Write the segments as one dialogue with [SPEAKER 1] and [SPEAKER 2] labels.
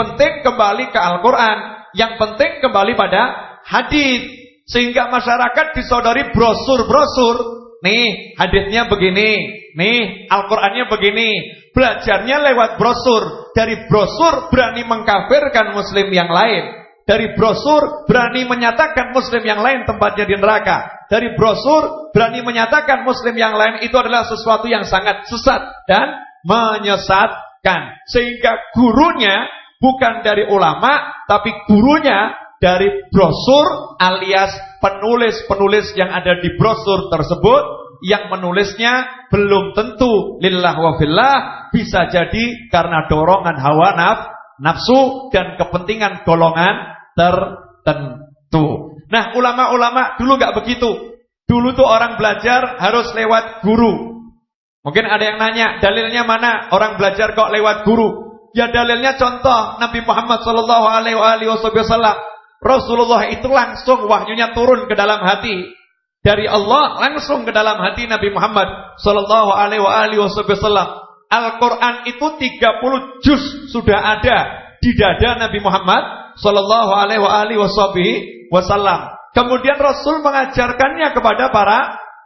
[SPEAKER 1] penting kembali ke Al-Qur'an, yang penting kembali pada hadis. Sehingga masyarakat disodori brosur-brosur. Nih, hadisnya begini, nih, Al-Qur'annya begini. Belajarnya lewat brosur. Dari brosur berani mengkafirkan muslim yang lain. Dari brosur berani menyatakan muslim yang lain tempatnya di neraka. Dari brosur berani menyatakan muslim yang lain itu adalah sesuatu yang sangat sesat dan menyesatkan. Sehingga gurunya bukan dari ulama, tapi gurunya dari brosur alias penulis-penulis yang ada di brosur tersebut yang menulisnya belum tentu lillah wa fillah bisa jadi karena dorongan hawa naf, nafsu dan kepentingan golongan tertentu. Nah, ulama-ulama dulu nggak begitu. Dulu tuh orang belajar harus lewat guru. Mungkin ada yang nanya, dalilnya mana orang belajar kok lewat guru? Ya dalilnya contoh Nabi Muhammad sallallahu alaihi wasallam. Rasulullah itu langsung wahyunya turun ke dalam hati dari Allah langsung ke dalam hati Nabi Muhammad sallallahu alaihi wasallam. Al-Qur'an itu 30 juz sudah ada di dada Nabi Muhammad Sallallahu alaihi wasallam. Kemudian Rasul mengajarkannya kepada para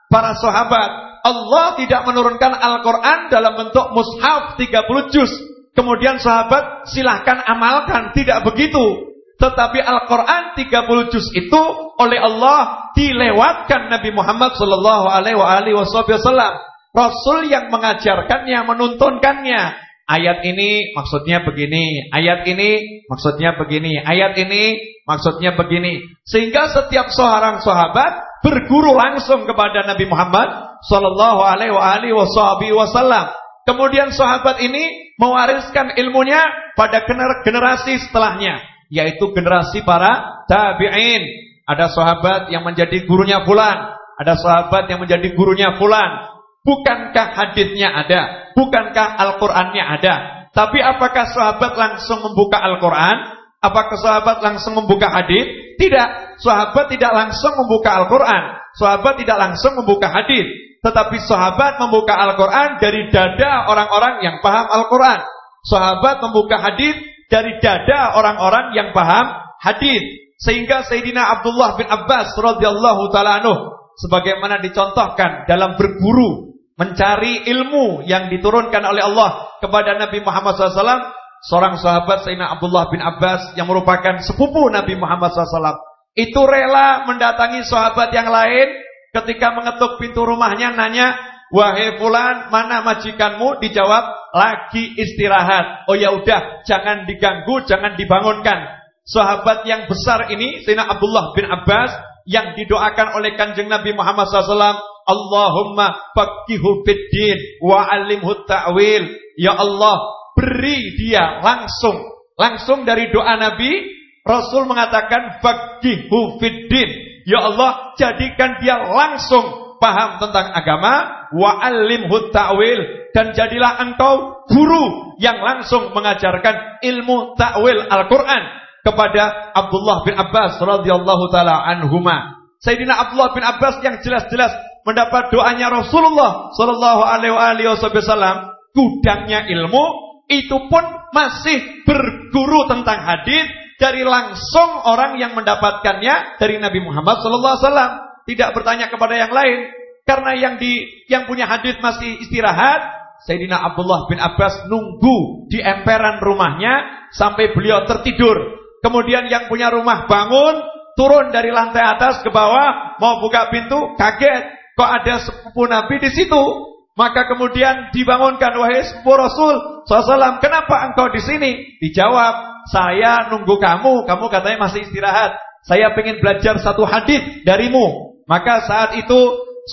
[SPEAKER 1] para sahabat. Allah tidak menurunkan Al-Quran dalam bentuk mushaf 30 juz. Kemudian sahabat silahkan amalkan. Tidak begitu. Tetapi Al-Quran 30 juz itu oleh Allah dilewatkan Nabi Muhammad Wasallam. Rasul yang mengajarkannya, menuntunkannya. Ayat ini maksudnya begini, ayat ini maksudnya begini, ayat ini maksudnya begini. Sehingga setiap seorang sahabat berguru langsung kepada Nabi Muhammad sallallahu alaihi wasallam. Kemudian sahabat ini mewariskan ilmunya pada generasi setelahnya, yaitu generasi para tabi'in. Ada sahabat yang menjadi gurunya fulan, ada sahabat yang menjadi gurunya fulan. Bukankah hadisnya ada? Bukankah Al-Qur'annya ada? Tapi apakah sahabat langsung membuka Al-Qur'an? Apakah sahabat langsung membuka hadis? Tidak. Sahabat tidak langsung membuka Al-Qur'an. Sahabat tidak langsung membuka hadis. Tetapi sahabat membuka Al-Qur'an dari dada orang-orang yang paham Al-Qur'an. Sahabat membuka hadis dari dada orang-orang yang paham hadis. Sehingga Sayyidina Abdullah bin Abbas radhiyallahu taala sebagaimana dicontohkan dalam berguru mencari ilmu yang diturunkan oleh Allah kepada Nabi Muhammad SAW. Seorang sahabat Sayyidina Abdullah bin Abbas yang merupakan sepupu Nabi Muhammad SAW. Itu rela mendatangi sahabat yang lain ketika mengetuk pintu rumahnya nanya, Wahai fulan, mana majikanmu? Dijawab, lagi istirahat. Oh ya udah, jangan diganggu, jangan dibangunkan. Sahabat yang besar ini, Sayyidina Abdullah bin Abbas, yang didoakan oleh kanjeng Nabi Muhammad SAW, Allahumma faqihu fiddin wa alimhu ta'wil. Ya Allah, beri dia langsung. Langsung dari doa Nabi, Rasul mengatakan faqihu fiddin. Ya Allah, jadikan dia langsung paham tentang agama wa alimhu ta'wil dan jadilah engkau guru yang langsung mengajarkan ilmu ta'wil Al-Qur'an kepada Abdullah bin Abbas radhiyallahu taala anhuma. Sayyidina Abdullah bin Abbas yang jelas-jelas mendapat doanya Rasulullah Shallallahu Alaihi Wasallam, gudangnya ilmu itu pun masih berguru tentang hadis dari langsung orang yang mendapatkannya dari Nabi Muhammad Wasallam, tidak bertanya kepada yang lain, karena yang di yang punya hadis masih istirahat. Sayyidina Abdullah bin Abbas nunggu di emperan rumahnya sampai beliau tertidur. Kemudian yang punya rumah bangun, turun dari lantai atas ke bawah, mau buka pintu, kaget. Kok ada sepupu Nabi di situ? Maka kemudian dibangunkan wahai Rasul SAW, kenapa engkau di sini? Dijawab, saya nunggu kamu, kamu katanya masih istirahat. Saya ingin belajar satu hadis darimu. Maka saat itu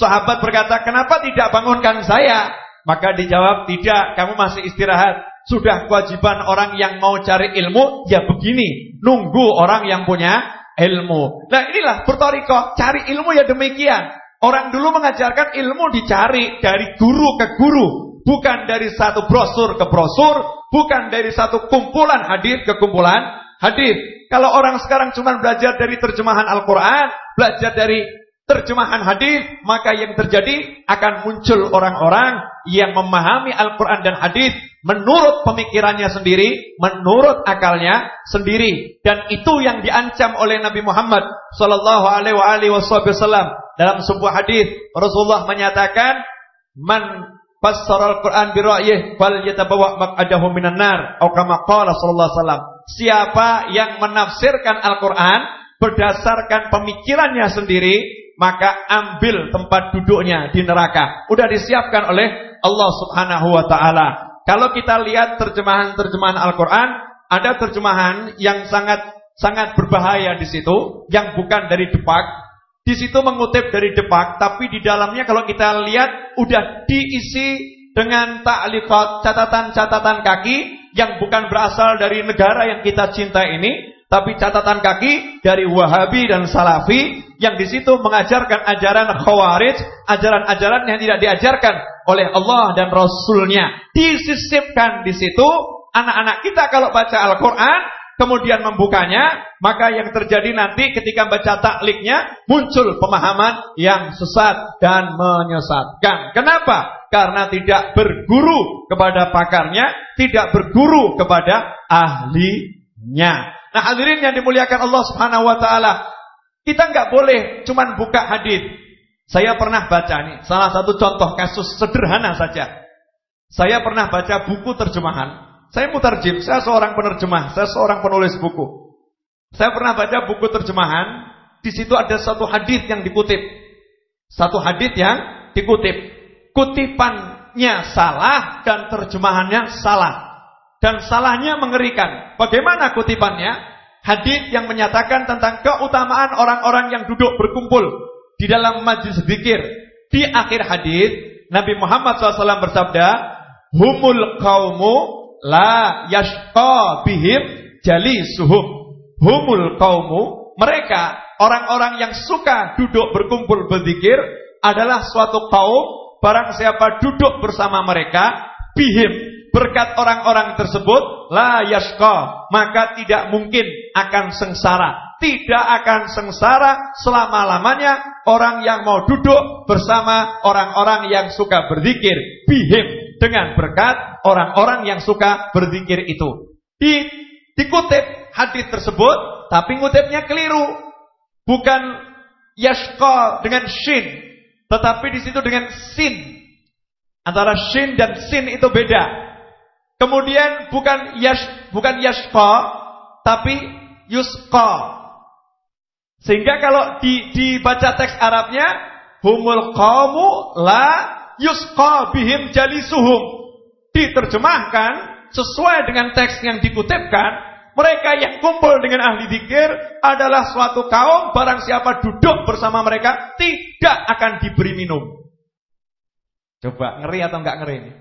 [SPEAKER 1] sahabat berkata, kenapa tidak bangunkan saya? Maka dijawab, tidak, kamu masih istirahat. Sudah kewajiban orang yang mau cari ilmu, ya begini. Nunggu orang yang punya ilmu. Nah inilah bertoriko, cari ilmu ya demikian. Orang dulu mengajarkan ilmu dicari dari guru ke guru, bukan dari satu brosur ke brosur, bukan dari satu kumpulan hadis ke kumpulan hadis. Kalau orang sekarang cuma belajar dari terjemahan Al-Qur'an, belajar dari terjemahan hadis, maka yang terjadi akan muncul orang-orang yang memahami Al-Qur'an dan hadis menurut pemikirannya sendiri, menurut akalnya sendiri. Dan itu yang diancam oleh Nabi Muhammad sallallahu alaihi wasallam dalam sebuah hadis. Rasulullah menyatakan, "Man fassara Al-Qur'an bi ra'yih fal yatabawa maq'adahu minan nar." Atau kama qala sallallahu alaihi. Siapa yang menafsirkan Al-Qur'an berdasarkan pemikirannya sendiri, maka ambil tempat duduknya di neraka. Udah disiapkan oleh Allah Subhanahu wa taala. Kalau kita lihat terjemahan-terjemahan Al-Qur'an, ada terjemahan yang sangat sangat berbahaya di situ yang bukan dari Depak. Di situ mengutip dari Depak, tapi di dalamnya kalau kita lihat udah diisi dengan ta'lifat catatan-catatan kaki yang bukan berasal dari negara yang kita cinta ini, tapi catatan kaki dari Wahabi dan Salafi yang di situ mengajarkan ajaran Khawarij, ajaran-ajaran yang tidak diajarkan oleh Allah dan Rasulnya. Disisipkan di situ anak-anak kita kalau baca Al-Quran, kemudian membukanya, maka yang terjadi nanti ketika baca takliknya muncul pemahaman yang sesat dan menyesatkan. Kenapa? Karena tidak berguru kepada pakarnya, tidak berguru kepada ahlinya. Nah hadirin yang dimuliakan Allah Subhanahu wa taala, kita nggak boleh cuman buka hadis. Saya pernah baca nih, salah satu contoh kasus sederhana saja. Saya pernah baca buku terjemahan. Saya mutarjim, saya seorang penerjemah, saya seorang penulis buku. Saya pernah baca buku terjemahan, di situ ada satu hadis yang dikutip. Satu hadis yang dikutip. Kutipannya salah dan terjemahannya salah. Dan salahnya mengerikan. Bagaimana kutipannya? Hadis yang menyatakan tentang keutamaan orang-orang yang duduk berkumpul di dalam majlis zikir. Di akhir hadis Nabi Muhammad SAW bersabda, "Humul kaumu la yashqa bihim jali suhum." Humul kaumu, mereka orang-orang yang suka duduk berkumpul berzikir adalah suatu kaum barang siapa duduk bersama mereka bihim berkat orang-orang tersebut la yashqa maka tidak mungkin akan sengsara tidak akan sengsara selama-lamanya orang yang mau duduk bersama orang-orang yang suka berzikir bihim dengan berkat orang-orang yang suka berzikir itu. Di dikutip hadis tersebut tapi ngutipnya keliru. Bukan yashqa dengan shin tetapi di situ dengan sin. Antara shin dan sin itu beda. Kemudian bukan yash, bukan yashqa tapi yusqa. Sehingga kalau di, dibaca teks Arabnya humul qaumu la yusqa bihim jalisuhum. Diterjemahkan sesuai dengan teks yang dikutipkan, mereka yang kumpul dengan ahli zikir adalah suatu kaum barang siapa duduk bersama mereka tidak akan diberi minum. Coba ngeri atau enggak ngeri ini?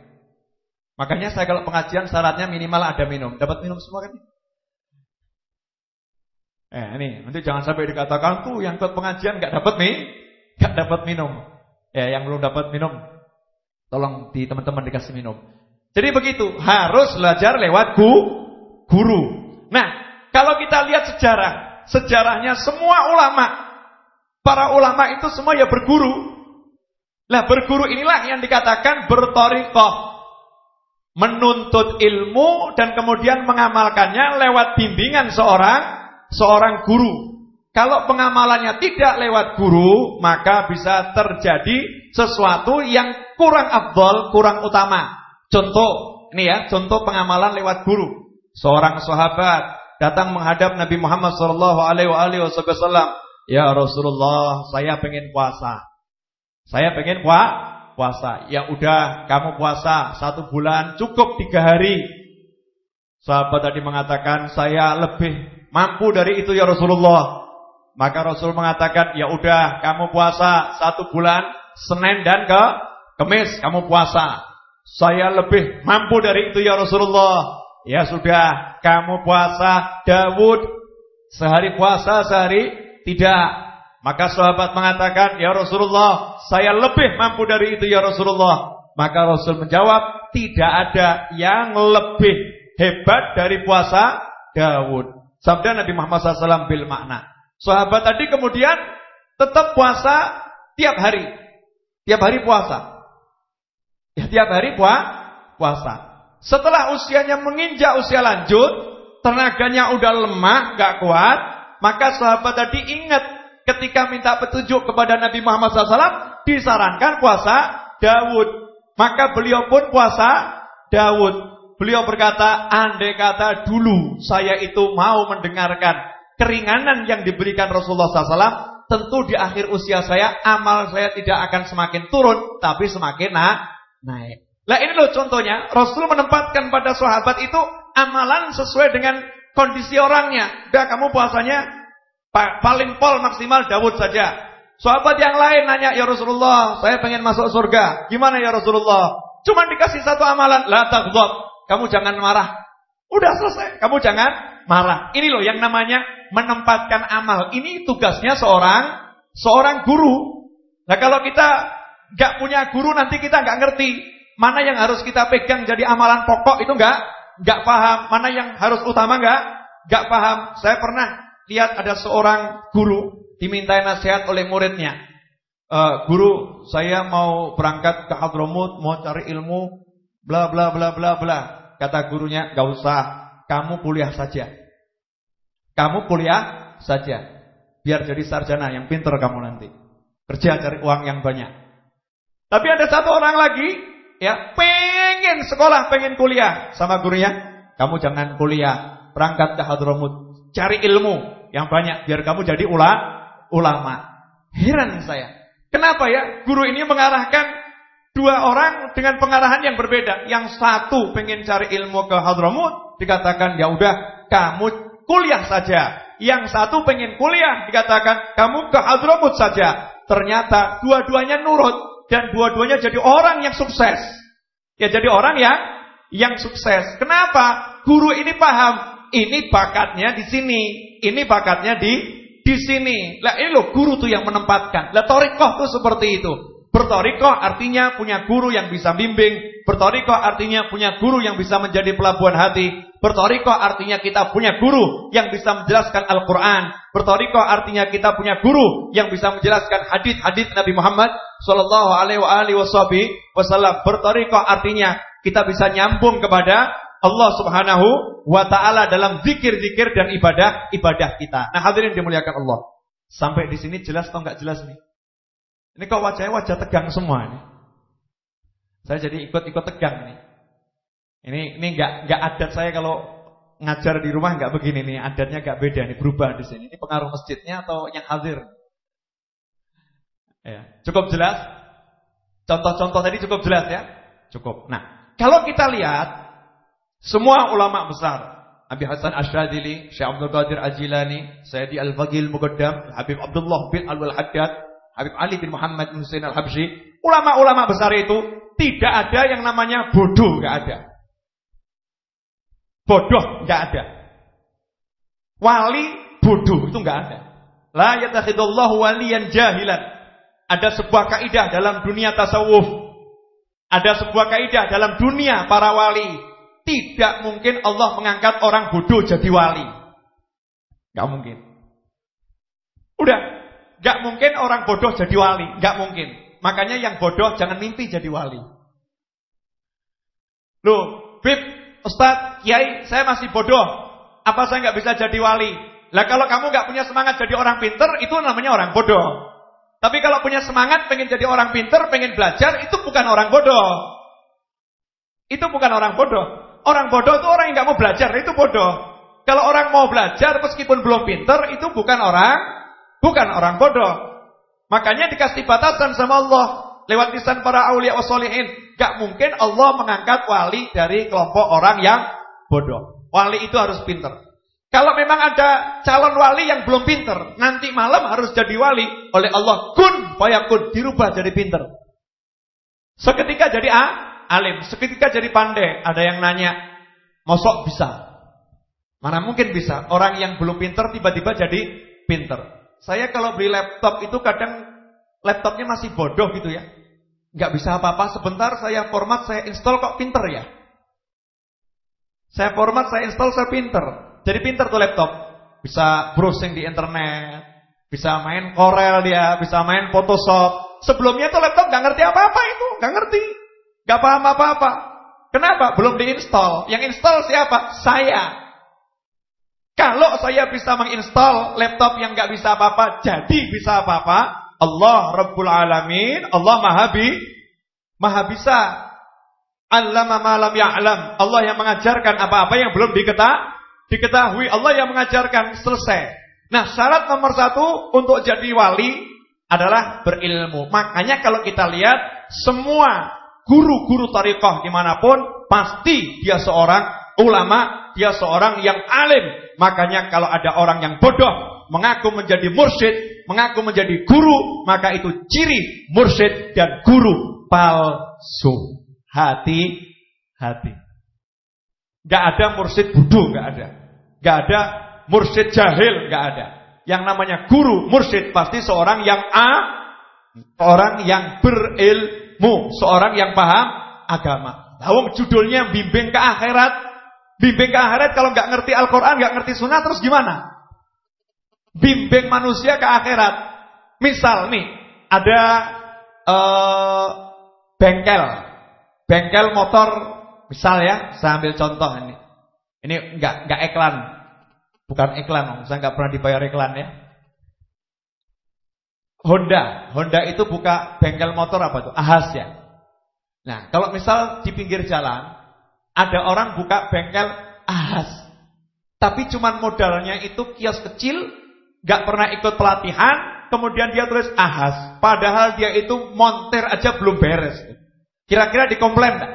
[SPEAKER 1] Makanya saya kalau pengajian syaratnya minimal ada minum. Dapat minum semua kan? Eh ini nanti jangan sampai dikatakan tuh yang ikut pengajian nggak dapat nih, nggak dapat minum. Ya yang belum dapat minum, tolong di teman-teman dikasih minum. Jadi begitu harus belajar lewat gu, guru. Nah kalau kita lihat sejarah, sejarahnya semua ulama, para ulama itu semua ya berguru. Lah berguru inilah yang dikatakan bertorikoh menuntut ilmu dan kemudian mengamalkannya lewat bimbingan seorang seorang guru. Kalau pengamalannya tidak lewat guru, maka bisa terjadi sesuatu yang kurang abdol, kurang utama. Contoh, ini ya, contoh pengamalan lewat guru. Seorang sahabat datang menghadap Nabi Muhammad SAW. Ya Rasulullah, saya pengen puasa. Saya pengen puasa puasa. Ya udah, kamu puasa satu bulan cukup tiga hari. Sahabat tadi mengatakan, saya lebih mampu dari itu ya Rasulullah. Maka Rasul mengatakan, ya udah, kamu puasa satu bulan, Senin dan ke Kemis kamu puasa. Saya lebih mampu dari itu ya Rasulullah. Ya sudah, kamu puasa Dawud sehari puasa sehari tidak. Maka sahabat mengatakan, "Ya Rasulullah, saya lebih mampu dari itu ya Rasulullah." Maka Rasul menjawab, "Tidak ada yang lebih hebat dari puasa Daud." Sabda Nabi Muhammad SAW bil makna. Sahabat tadi kemudian tetap puasa tiap hari. Tiap hari puasa. Ya tiap hari puasa. Setelah usianya menginjak usia lanjut, tenaganya udah lemah, gak kuat, maka sahabat tadi ingat ketika minta petunjuk kepada Nabi Muhammad SAW, disarankan puasa Daud. Maka beliau pun puasa Daud. Beliau berkata, andai kata dulu saya itu mau mendengarkan keringanan yang diberikan Rasulullah SAW, tentu di akhir usia saya amal saya tidak akan semakin turun, tapi semakin na naik. Lah ini loh contohnya, Rasul menempatkan pada sahabat itu amalan sesuai dengan kondisi orangnya. Udah kamu puasanya paling pol maksimal Dawud saja. Sahabat yang lain nanya, "Ya Rasulullah, saya pengen masuk surga. Gimana ya Rasulullah?" Cuma dikasih satu amalan, la taghdab. Kamu jangan marah. Udah selesai. Kamu jangan marah. Ini loh yang namanya menempatkan amal. Ini tugasnya seorang seorang guru. Nah kalau kita nggak punya guru nanti kita nggak ngerti mana yang harus kita pegang jadi amalan pokok itu nggak nggak paham. Mana yang harus utama nggak nggak paham. Saya pernah lihat ada seorang guru dimintai nasihat oleh muridnya. Uh, guru, saya mau berangkat ke Hadramut, mau cari ilmu, bla bla bla bla bla. Kata gurunya, gak usah, kamu kuliah saja. Kamu kuliah saja. Biar jadi sarjana yang pinter kamu nanti. Kerja cari uang yang banyak. Tapi ada satu orang lagi, ya pengen sekolah, pengen kuliah. Sama gurunya, kamu jangan kuliah. Berangkat ke Hadramut. Cari ilmu yang banyak. Biar kamu jadi ula, ulama. Heran saya. Kenapa ya? Guru ini mengarahkan Dua orang dengan pengarahan yang berbeda. Yang satu pengen cari ilmu ke Hadramut, dikatakan ya udah kamu kuliah saja. Yang satu pengen kuliah, dikatakan kamu ke Hadramut saja. Ternyata dua-duanya nurut dan dua-duanya jadi orang yang sukses. Ya jadi orang yang yang sukses. Kenapa? Guru ini paham, ini bakatnya di sini, ini bakatnya di di sini. Lah ini loh guru tuh yang menempatkan. Lah torikoh tuh seperti itu. Bertorikoh artinya punya guru yang bisa bimbing. Bertorikoh artinya punya guru yang bisa menjadi pelabuhan hati. Bertorikoh artinya kita punya guru yang bisa menjelaskan Al-Quran. Bertorikoh artinya kita punya guru yang bisa menjelaskan hadis-hadis Nabi Muhammad Sallallahu Alaihi Wasallam. Bertorikoh artinya kita bisa nyambung kepada Allah Subhanahu wa taala dalam zikir-zikir dan ibadah-ibadah kita. Nah, hadirin dimuliakan Allah. Sampai di sini jelas atau enggak jelas nih? Ini kok wajahnya wajah tegang semua ini. Saya jadi ikut-ikut tegang nih. Ini ini enggak enggak adat saya kalau ngajar di rumah enggak begini nih, adatnya enggak beda nih, berubah di sini. Ini pengaruh masjidnya atau yang hadir? Ya, cukup jelas? Contoh-contoh tadi cukup jelas ya? Cukup. Nah, kalau kita lihat semua ulama besar, Abi Hasan Asyadili, Syekh Abdul Qadir Ajilani, Sayyidi Al-Faqih Al-Muqaddam, Habib Abdullah bin Al-Haddad, Habib Ali bin Muhammad bin Husain al-Habsyi, ulama-ulama besar itu tidak ada yang namanya bodoh, nggak ada. Bodoh nggak ada. Wali bodoh itu nggak ada. La yatakhidullahu waliyan jahilan. Ada sebuah kaidah dalam dunia tasawuf. Ada sebuah kaidah dalam dunia para wali. Tidak mungkin Allah mengangkat orang bodoh jadi wali. Gak mungkin. Udah, Gak mungkin orang bodoh jadi wali, gak mungkin. Makanya yang bodoh jangan mimpi jadi wali. Loh, Bib, Ustadz, Kiai, saya masih bodoh. Apa saya gak bisa jadi wali? Lah kalau kamu gak punya semangat jadi orang pinter, itu namanya orang bodoh. Tapi kalau punya semangat pengen jadi orang pinter, pengen belajar, itu bukan orang bodoh. Itu bukan orang bodoh. Orang bodoh itu orang yang gak mau belajar, itu bodoh. Kalau orang mau belajar meskipun belum pinter, itu bukan orang Bukan orang bodoh. Makanya dikasih batasan sama Allah. Lewat lisan para awliya wa solihin. Gak mungkin Allah mengangkat wali dari kelompok orang yang bodoh. Wali itu harus pinter. Kalau memang ada calon wali yang belum pinter. Nanti malam harus jadi wali. Oleh Allah kun fayakun. Dirubah jadi pinter. Seketika jadi A, alim. Seketika jadi pandai. Ada yang nanya. Mosok bisa. Mana mungkin bisa. Orang yang belum pinter tiba-tiba jadi pinter. Saya kalau beli laptop itu kadang laptopnya masih bodoh gitu ya. Nggak bisa apa-apa, sebentar saya format, saya install kok pinter ya. Saya format, saya install, saya pinter. Jadi pinter tuh laptop. Bisa browsing di internet, Bisa main Corel dia, bisa main Photoshop. Sebelumnya tuh laptop nggak ngerti apa-apa itu, nggak ngerti. nggak paham apa-apa. Kenapa? Belum diinstal. Yang install siapa? Saya. Kalau saya bisa menginstal laptop yang nggak bisa apa-apa, jadi bisa apa-apa, Allah Rabbul Alamin, Allah Maha Bi, Maha bisa. Allama ma lam ya'lam. Allah yang mengajarkan apa-apa yang belum diketahui. Allah yang mengajarkan selesai. Nah syarat nomor satu untuk jadi wali adalah berilmu. Makanya kalau kita lihat semua guru-guru tarikah di mana pun pasti dia seorang ulama, dia seorang yang alim. Makanya kalau ada orang yang bodoh mengaku menjadi mursyid, mengaku menjadi guru, maka itu ciri mursyid dan guru palsu. Hati-hati. Gak ada mursyid bodoh, gak ada. Gak ada mursyid jahil nggak ada. Yang namanya guru mursyid pasti seorang yang a, orang yang berilmu, seorang yang paham agama. Lawang judulnya bimbing ke akhirat, bimbing ke akhirat kalau nggak ngerti Al-Quran, nggak ngerti Sunnah terus gimana? Bimbing manusia ke akhirat. Misal nih ada uh, bengkel, bengkel motor, misal ya, saya ambil contoh ini. Ini nggak nggak iklan, Bukan iklan, saya nggak pernah dibayar iklan ya. Honda, Honda itu buka bengkel motor apa tuh? Ahas ya. Nah, kalau misal di pinggir jalan ada orang buka bengkel ahas, tapi cuman modalnya itu kios kecil, nggak pernah ikut pelatihan, kemudian dia tulis ahas, padahal dia itu montir aja belum beres. Kira-kira dikomplain nggak?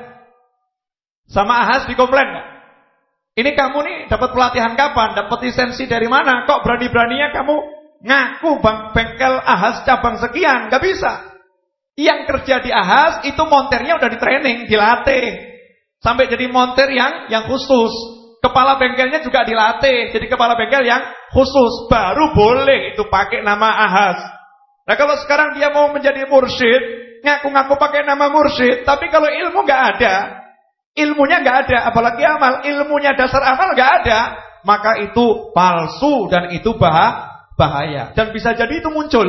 [SPEAKER 1] Sama ahas dikomplain nggak? Ini kamu nih dapat pelatihan kapan? Dapat lisensi dari mana? Kok berani-beraninya kamu ngaku bang bengkel ahas cabang sekian? Gak bisa. Yang kerja di ahas itu monternya udah di training, dilatih. Sampai jadi monter yang yang khusus. Kepala bengkelnya juga dilatih. Jadi kepala bengkel yang khusus. Baru boleh itu pakai nama ahas. Nah kalau sekarang dia mau menjadi mursyid, ngaku-ngaku pakai nama mursyid, tapi kalau ilmu gak ada, Ilmunya nggak ada, apalagi amal. Ilmunya dasar amal nggak ada, maka itu palsu dan itu bah bahaya. Dan bisa jadi itu muncul,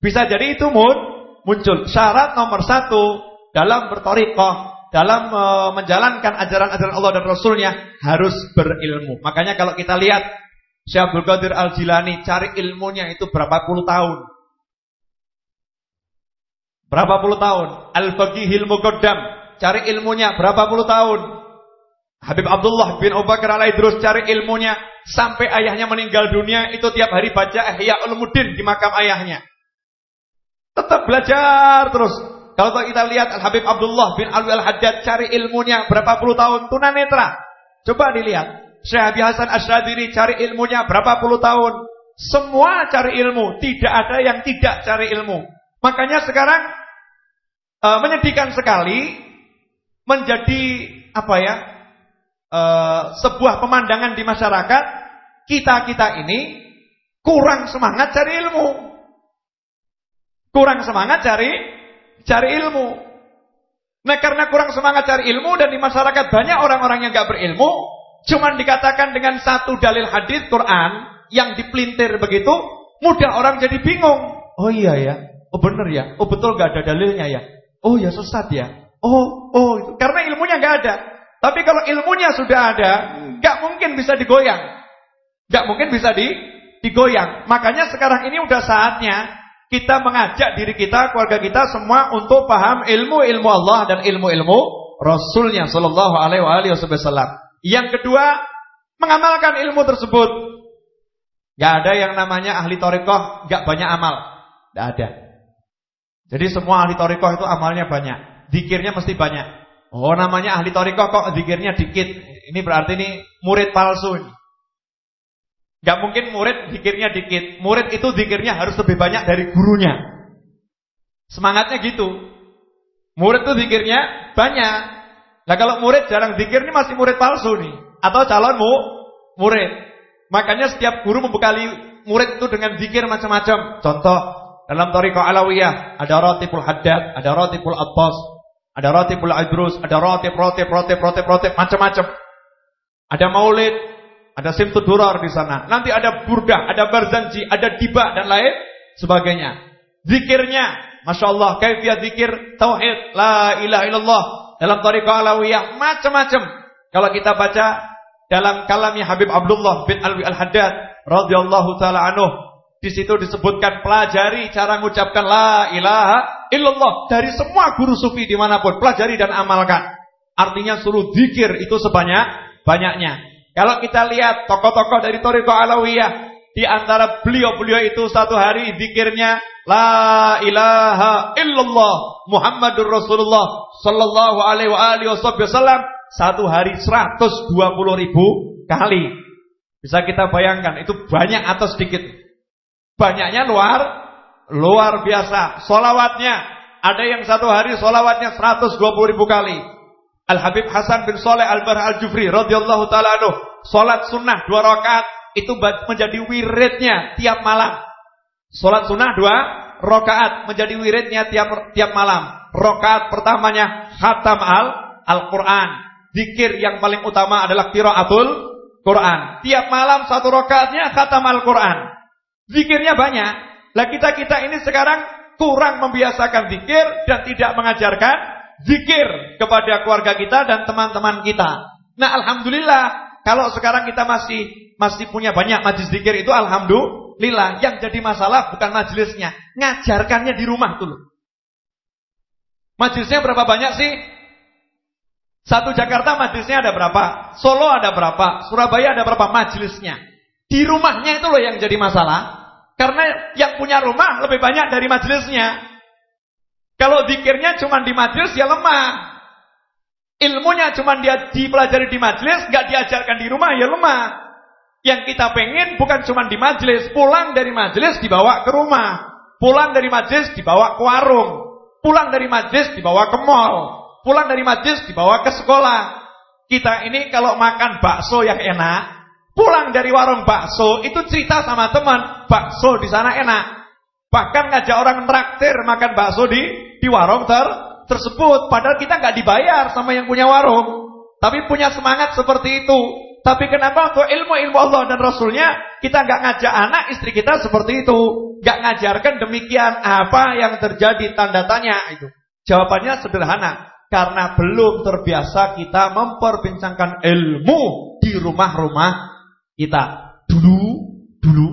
[SPEAKER 1] bisa jadi itu mun muncul. Syarat nomor satu dalam bertorikoh, dalam e, menjalankan ajaran-ajaran Allah dan Rasulnya harus berilmu. Makanya kalau kita lihat Syekh Abdul Qadir Al Jilani cari ilmunya itu berapa puluh tahun. Berapa puluh tahun? Al-Faqihil Muqaddam cari ilmunya berapa puluh tahun. Habib Abdullah bin Abu Bakar al-Idrus cari ilmunya sampai ayahnya meninggal dunia itu tiap hari baca Ihya Ulumuddin di makam ayahnya. Tetap belajar terus. Kalau kita lihat Al Habib Abdullah bin Alwi Al-Haddad cari ilmunya berapa puluh tahun tunanetra. Coba dilihat. Syekh Habib Hasan Asyadiri cari ilmunya berapa puluh tahun. Semua cari ilmu, tidak ada yang tidak cari ilmu. Makanya sekarang uh, menyedihkan sekali menjadi apa ya? Uh, sebuah pemandangan di masyarakat kita-kita ini kurang semangat cari ilmu. Kurang semangat cari cari ilmu. Nah, karena kurang semangat cari ilmu dan di masyarakat banyak orang-orang yang gak berilmu, cuman dikatakan dengan satu dalil hadis Quran yang dipelintir begitu, mudah orang jadi bingung. Oh iya ya, oh benar ya, oh betul gak ada dalilnya ya. Oh ya sesat ya. Oh, oh, itu. karena ilmunya nggak ada. Tapi kalau ilmunya sudah ada, nggak mungkin bisa digoyang, nggak mungkin bisa di, digoyang. Makanya sekarang ini udah saatnya kita mengajak diri kita, keluarga kita semua untuk paham ilmu-ilmu Allah dan ilmu-ilmu Rasulnya Shallallahu Alaihi Wasallam. Yang kedua, mengamalkan ilmu tersebut. Gak ada yang namanya ahli torikoh, gak banyak amal. Gak ada. Jadi semua ahli torikoh itu amalnya banyak. Dikirnya mesti banyak. Oh namanya ahli toriko kok dikirnya dikit. Ini berarti ini murid palsu. Gak mungkin murid dikirnya dikit. Murid itu dikirnya harus lebih banyak dari gurunya. Semangatnya gitu. Murid itu dikirnya banyak. Nah kalau murid jarang dikir ini masih murid palsu nih. Atau calonmu murid. Makanya setiap guru membekali murid itu dengan dikir macam-macam. Contoh dalam Tariqah Alawiyah ada Ratibul Haddad, ada Ratibul Abbas, ada rotibul idrus, ada rotib, rotib, rotib, rotib, rotib, macam-macam. Ada maulid, Ada simtuduror di sana. Nanti ada burdah, ada barzanji, ada diba dan lain sebagainya. Zikirnya, masya Allah, kaifiyah zikir tauhid, la ilaha illallah dalam tariqah alawiyah macam-macam. Kalau kita baca dalam kalamnya Habib Abdullah bin Alwi Al-Haddad radhiyallahu taala anhu, di situ disebutkan pelajari cara mengucapkan la ilaha illallah dari semua guru sufi di mana pun, pelajari dan amalkan. Artinya suruh zikir itu sebanyak banyaknya. Kalau kita lihat tokoh-tokoh dari Toriko Alawiyah, di antara beliau-beliau itu satu hari zikirnya La ilaha illallah Muhammadur Rasulullah Sallallahu alaihi wasallam Satu hari 120 ribu kali. Bisa kita bayangkan Itu banyak atau sedikit? Banyaknya luar Luar biasa. Solawatnya Ada yang satu hari solawatnya 120 ribu kali. Al-Habib Hasan bin Soleh Al-Barh Al-Jufri radhiyallahu taala anhu, salat sunnah dua rakaat itu menjadi wiridnya tiap malam. Salat sunnah dua rakaat menjadi wiridnya tiap tiap malam. Rakaat pertamanya khatam al Al-Qur'an. Zikir yang paling utama adalah qiraatul Quran. Tiap malam satu rakaatnya khatam Al-Qur'an. Zikirnya banyak. Lah kita-kita ini sekarang kurang membiasakan zikir dan tidak mengajarkan zikir kepada keluarga kita dan teman-teman kita. Nah, alhamdulillah kalau sekarang kita masih masih punya banyak majlis zikir itu alhamdulillah. Yang jadi masalah bukan majelisnya, ngajarkannya di rumah dulu. Majelisnya berapa banyak sih? Satu Jakarta majelisnya ada berapa? Solo ada berapa? Surabaya ada berapa majelisnya? Di rumahnya itu loh yang jadi masalah. Karena yang punya rumah lebih banyak dari majelisnya. Kalau zikirnya cuma di majelis ya lemah. Ilmunya cuma dia dipelajari di majelis, nggak diajarkan di rumah ya lemah. Yang kita pengen bukan cuma di majelis, pulang dari majelis dibawa ke rumah, pulang dari majelis dibawa ke warung, pulang dari majelis dibawa ke mall, pulang dari majelis dibawa ke sekolah. Kita ini kalau makan bakso yang enak, pulang dari warung bakso itu cerita sama teman, bakso di sana enak. Bahkan ngajak orang traktir makan bakso di di warung ter tersebut. Padahal kita nggak dibayar sama yang punya warung. Tapi punya semangat seperti itu. Tapi kenapa untuk ilmu-ilmu Allah dan Rasulnya kita nggak ngajak anak istri kita seperti itu, nggak ngajarkan demikian apa yang terjadi tanda tanya itu. Jawabannya sederhana, karena belum terbiasa kita memperbincangkan ilmu di rumah-rumah kita. Dulu, dulu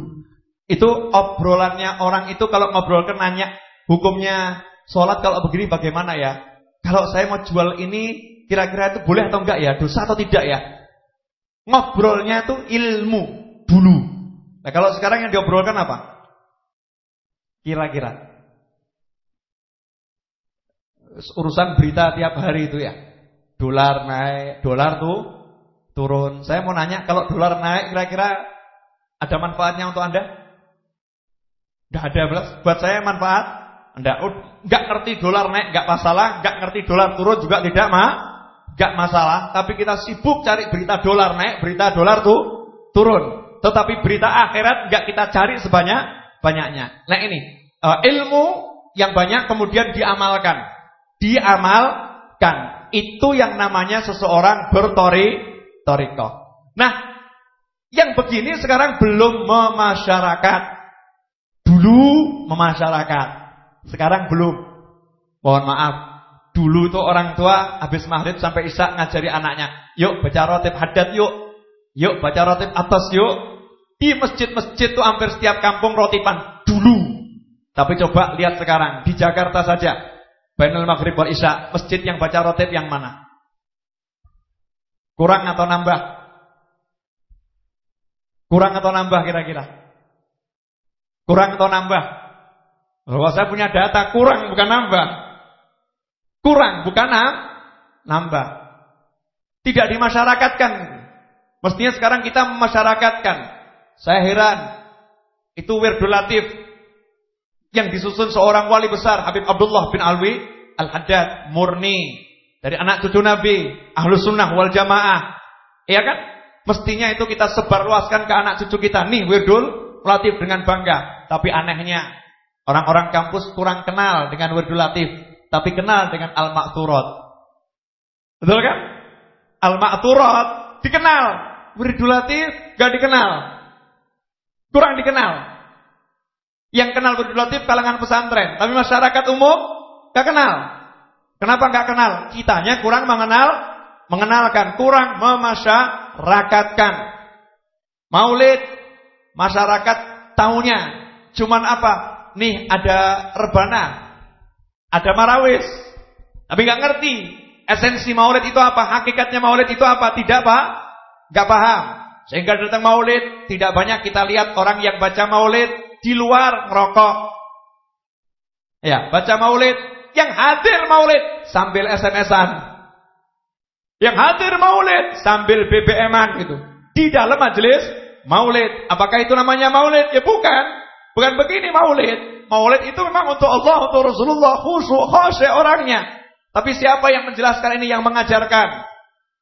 [SPEAKER 1] itu obrolannya orang itu kalau ngobrol kan nanya hukumnya Sholat kalau begini bagaimana ya? Kalau saya mau jual ini kira-kira itu boleh atau enggak ya? Dosa atau tidak ya? Ngobrolnya itu ilmu dulu. Nah kalau sekarang yang diobrolkan apa? Kira-kira. Urusan berita tiap hari itu ya. Dolar naik, dolar tuh turun. Saya mau nanya kalau dolar naik kira-kira ada manfaatnya untuk Anda? Enggak ada, buat saya manfaat Enggak, enggak ngerti dolar naik enggak masalah, enggak ngerti dolar turun juga tidak ma, enggak masalah. Tapi kita sibuk cari berita dolar naik, berita dolar tuh turun. Tetapi berita akhirat enggak kita cari sebanyak banyaknya. Nah ini uh, ilmu yang banyak kemudian diamalkan, diamalkan. Itu yang namanya seseorang bertori toriko. Nah, yang begini sekarang belum memasyarakat. Dulu memasyarakat. Sekarang belum. Mohon maaf. Dulu itu orang tua habis maghrib sampai isya ngajari anaknya. Yuk baca rotib hadat yuk. Yuk baca rotib atas yuk. Di masjid-masjid itu hampir setiap kampung rotipan. Dulu. Tapi coba lihat sekarang. Di Jakarta saja. Bainal maghrib wal isya. Masjid yang baca rotib yang mana? Kurang atau nambah? Kurang atau nambah kira-kira? Kurang atau nambah? Bahwa saya punya data kurang bukan nambah. Kurang bukan nambah. Tidak dimasyarakatkan. Mestinya sekarang kita memasyarakatkan. Saya heran. Itu wirdul latif yang disusun seorang wali besar Habib Abdullah bin Alwi Al-Haddad murni dari anak cucu Nabi, Ahlus Sunnah wal Jamaah. Iya kan? Mestinya itu kita sebarluaskan ke anak cucu kita. Nih wirdul latif dengan bangga. Tapi anehnya Orang-orang kampus kurang kenal dengan Wirdul Latif, tapi kenal dengan Al-Ma'turat. Betul kan? Al-Ma'turat dikenal. Wiridul Latif gak dikenal. Kurang dikenal. Yang kenal Wiridul Latif kalangan pesantren, tapi masyarakat umum gak kenal. Kenapa gak kenal? Kitanya kurang mengenal, mengenalkan, kurang memasyarakatkan. Maulid masyarakat tahunya cuman apa? Nih ada rebana, ada marawis. Tapi nggak ngerti esensi maulid itu apa, hakikatnya maulid itu apa? Tidak pak, nggak paham. Sehingga datang maulid tidak banyak kita lihat orang yang baca maulid di luar ngerokok. Ya, baca maulid yang hadir maulid sambil SMS-an. Yang hadir maulid sambil BBM-an gitu. Di dalam majelis maulid. Apakah itu namanya maulid? Ya bukan. Bukan begini maulid. Maulid itu memang untuk Allah, untuk Rasulullah, khusyuk, khusyuk orangnya. Tapi siapa yang menjelaskan ini, yang mengajarkan?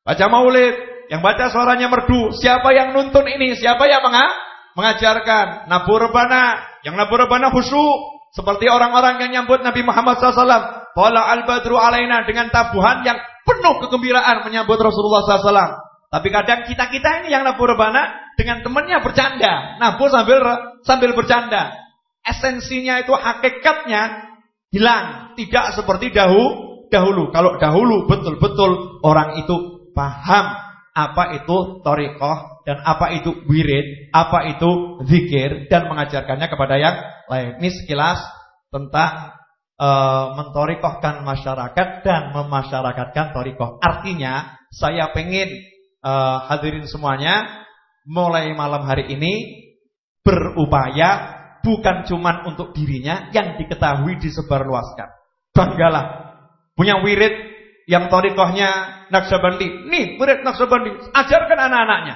[SPEAKER 1] Baca maulid, yang baca suaranya merdu. Siapa yang nuntun ini? Siapa yang menga mengajarkan? Nabu rebana, yang nabu rebana khusyuk. Seperti orang-orang yang nyambut Nabi Muhammad SAW. Qala al-badru alaina dengan tabuhan yang penuh kegembiraan menyambut Rasulullah SAW. Tapi kadang kita-kita ini yang nabu rebana dengan temannya bercanda. Nabu sambil sambil bercanda. Esensinya itu hakikatnya hilang. Tidak seperti dahulu. dahulu. Kalau dahulu betul-betul orang itu paham apa itu torikoh dan apa itu wirid, apa itu zikir dan mengajarkannya kepada yang lain. Ini sekilas tentang e, mentorikohkan masyarakat dan memasyarakatkan torikoh. Artinya saya pengen e, hadirin semuanya mulai malam hari ini berupaya bukan cuma untuk dirinya yang diketahui disebarluaskan. Banggalah punya wirid yang torikohnya Naksabandi. Nih, wirid Naksabandi. Ajarkan anak-anaknya.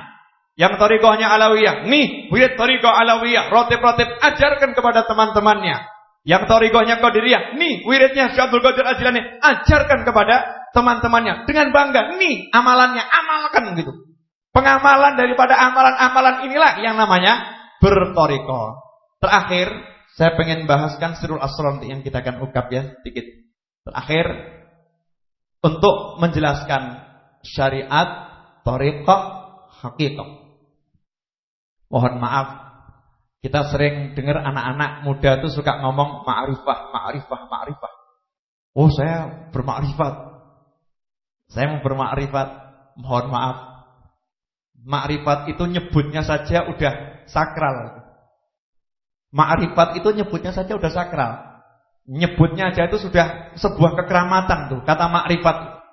[SPEAKER 1] Yang torikohnya Alawiyah. Nih, wirid torikoh Alawiyah. Rotip-rotip. Ajarkan kepada teman-temannya. Yang torikohnya Qadiriyah. Nih, wiridnya Syabdul Qadir Ajilani. Ajarkan kepada teman-temannya. Dengan bangga. Nih, amalannya. Amalkan gitu. Pengamalan daripada amalan-amalan inilah yang namanya bertorikoh. Terakhir, saya pengen bahaskan Sirul Asron yang kita akan ungkap ya sedikit. Terakhir, untuk menjelaskan syariat, tariqah, hakikat. Mohon maaf, kita sering dengar anak-anak muda itu suka ngomong ma'rifah, ma'rifah, ma'rifah. Oh, saya bermakrifat. Saya mau bermakrifat. Mohon maaf. Makrifat itu nyebutnya saja udah sakral. Makrifat itu nyebutnya saja udah sakral. Nyebutnya aja itu sudah sebuah kekeramatan tuh, kata makrifat.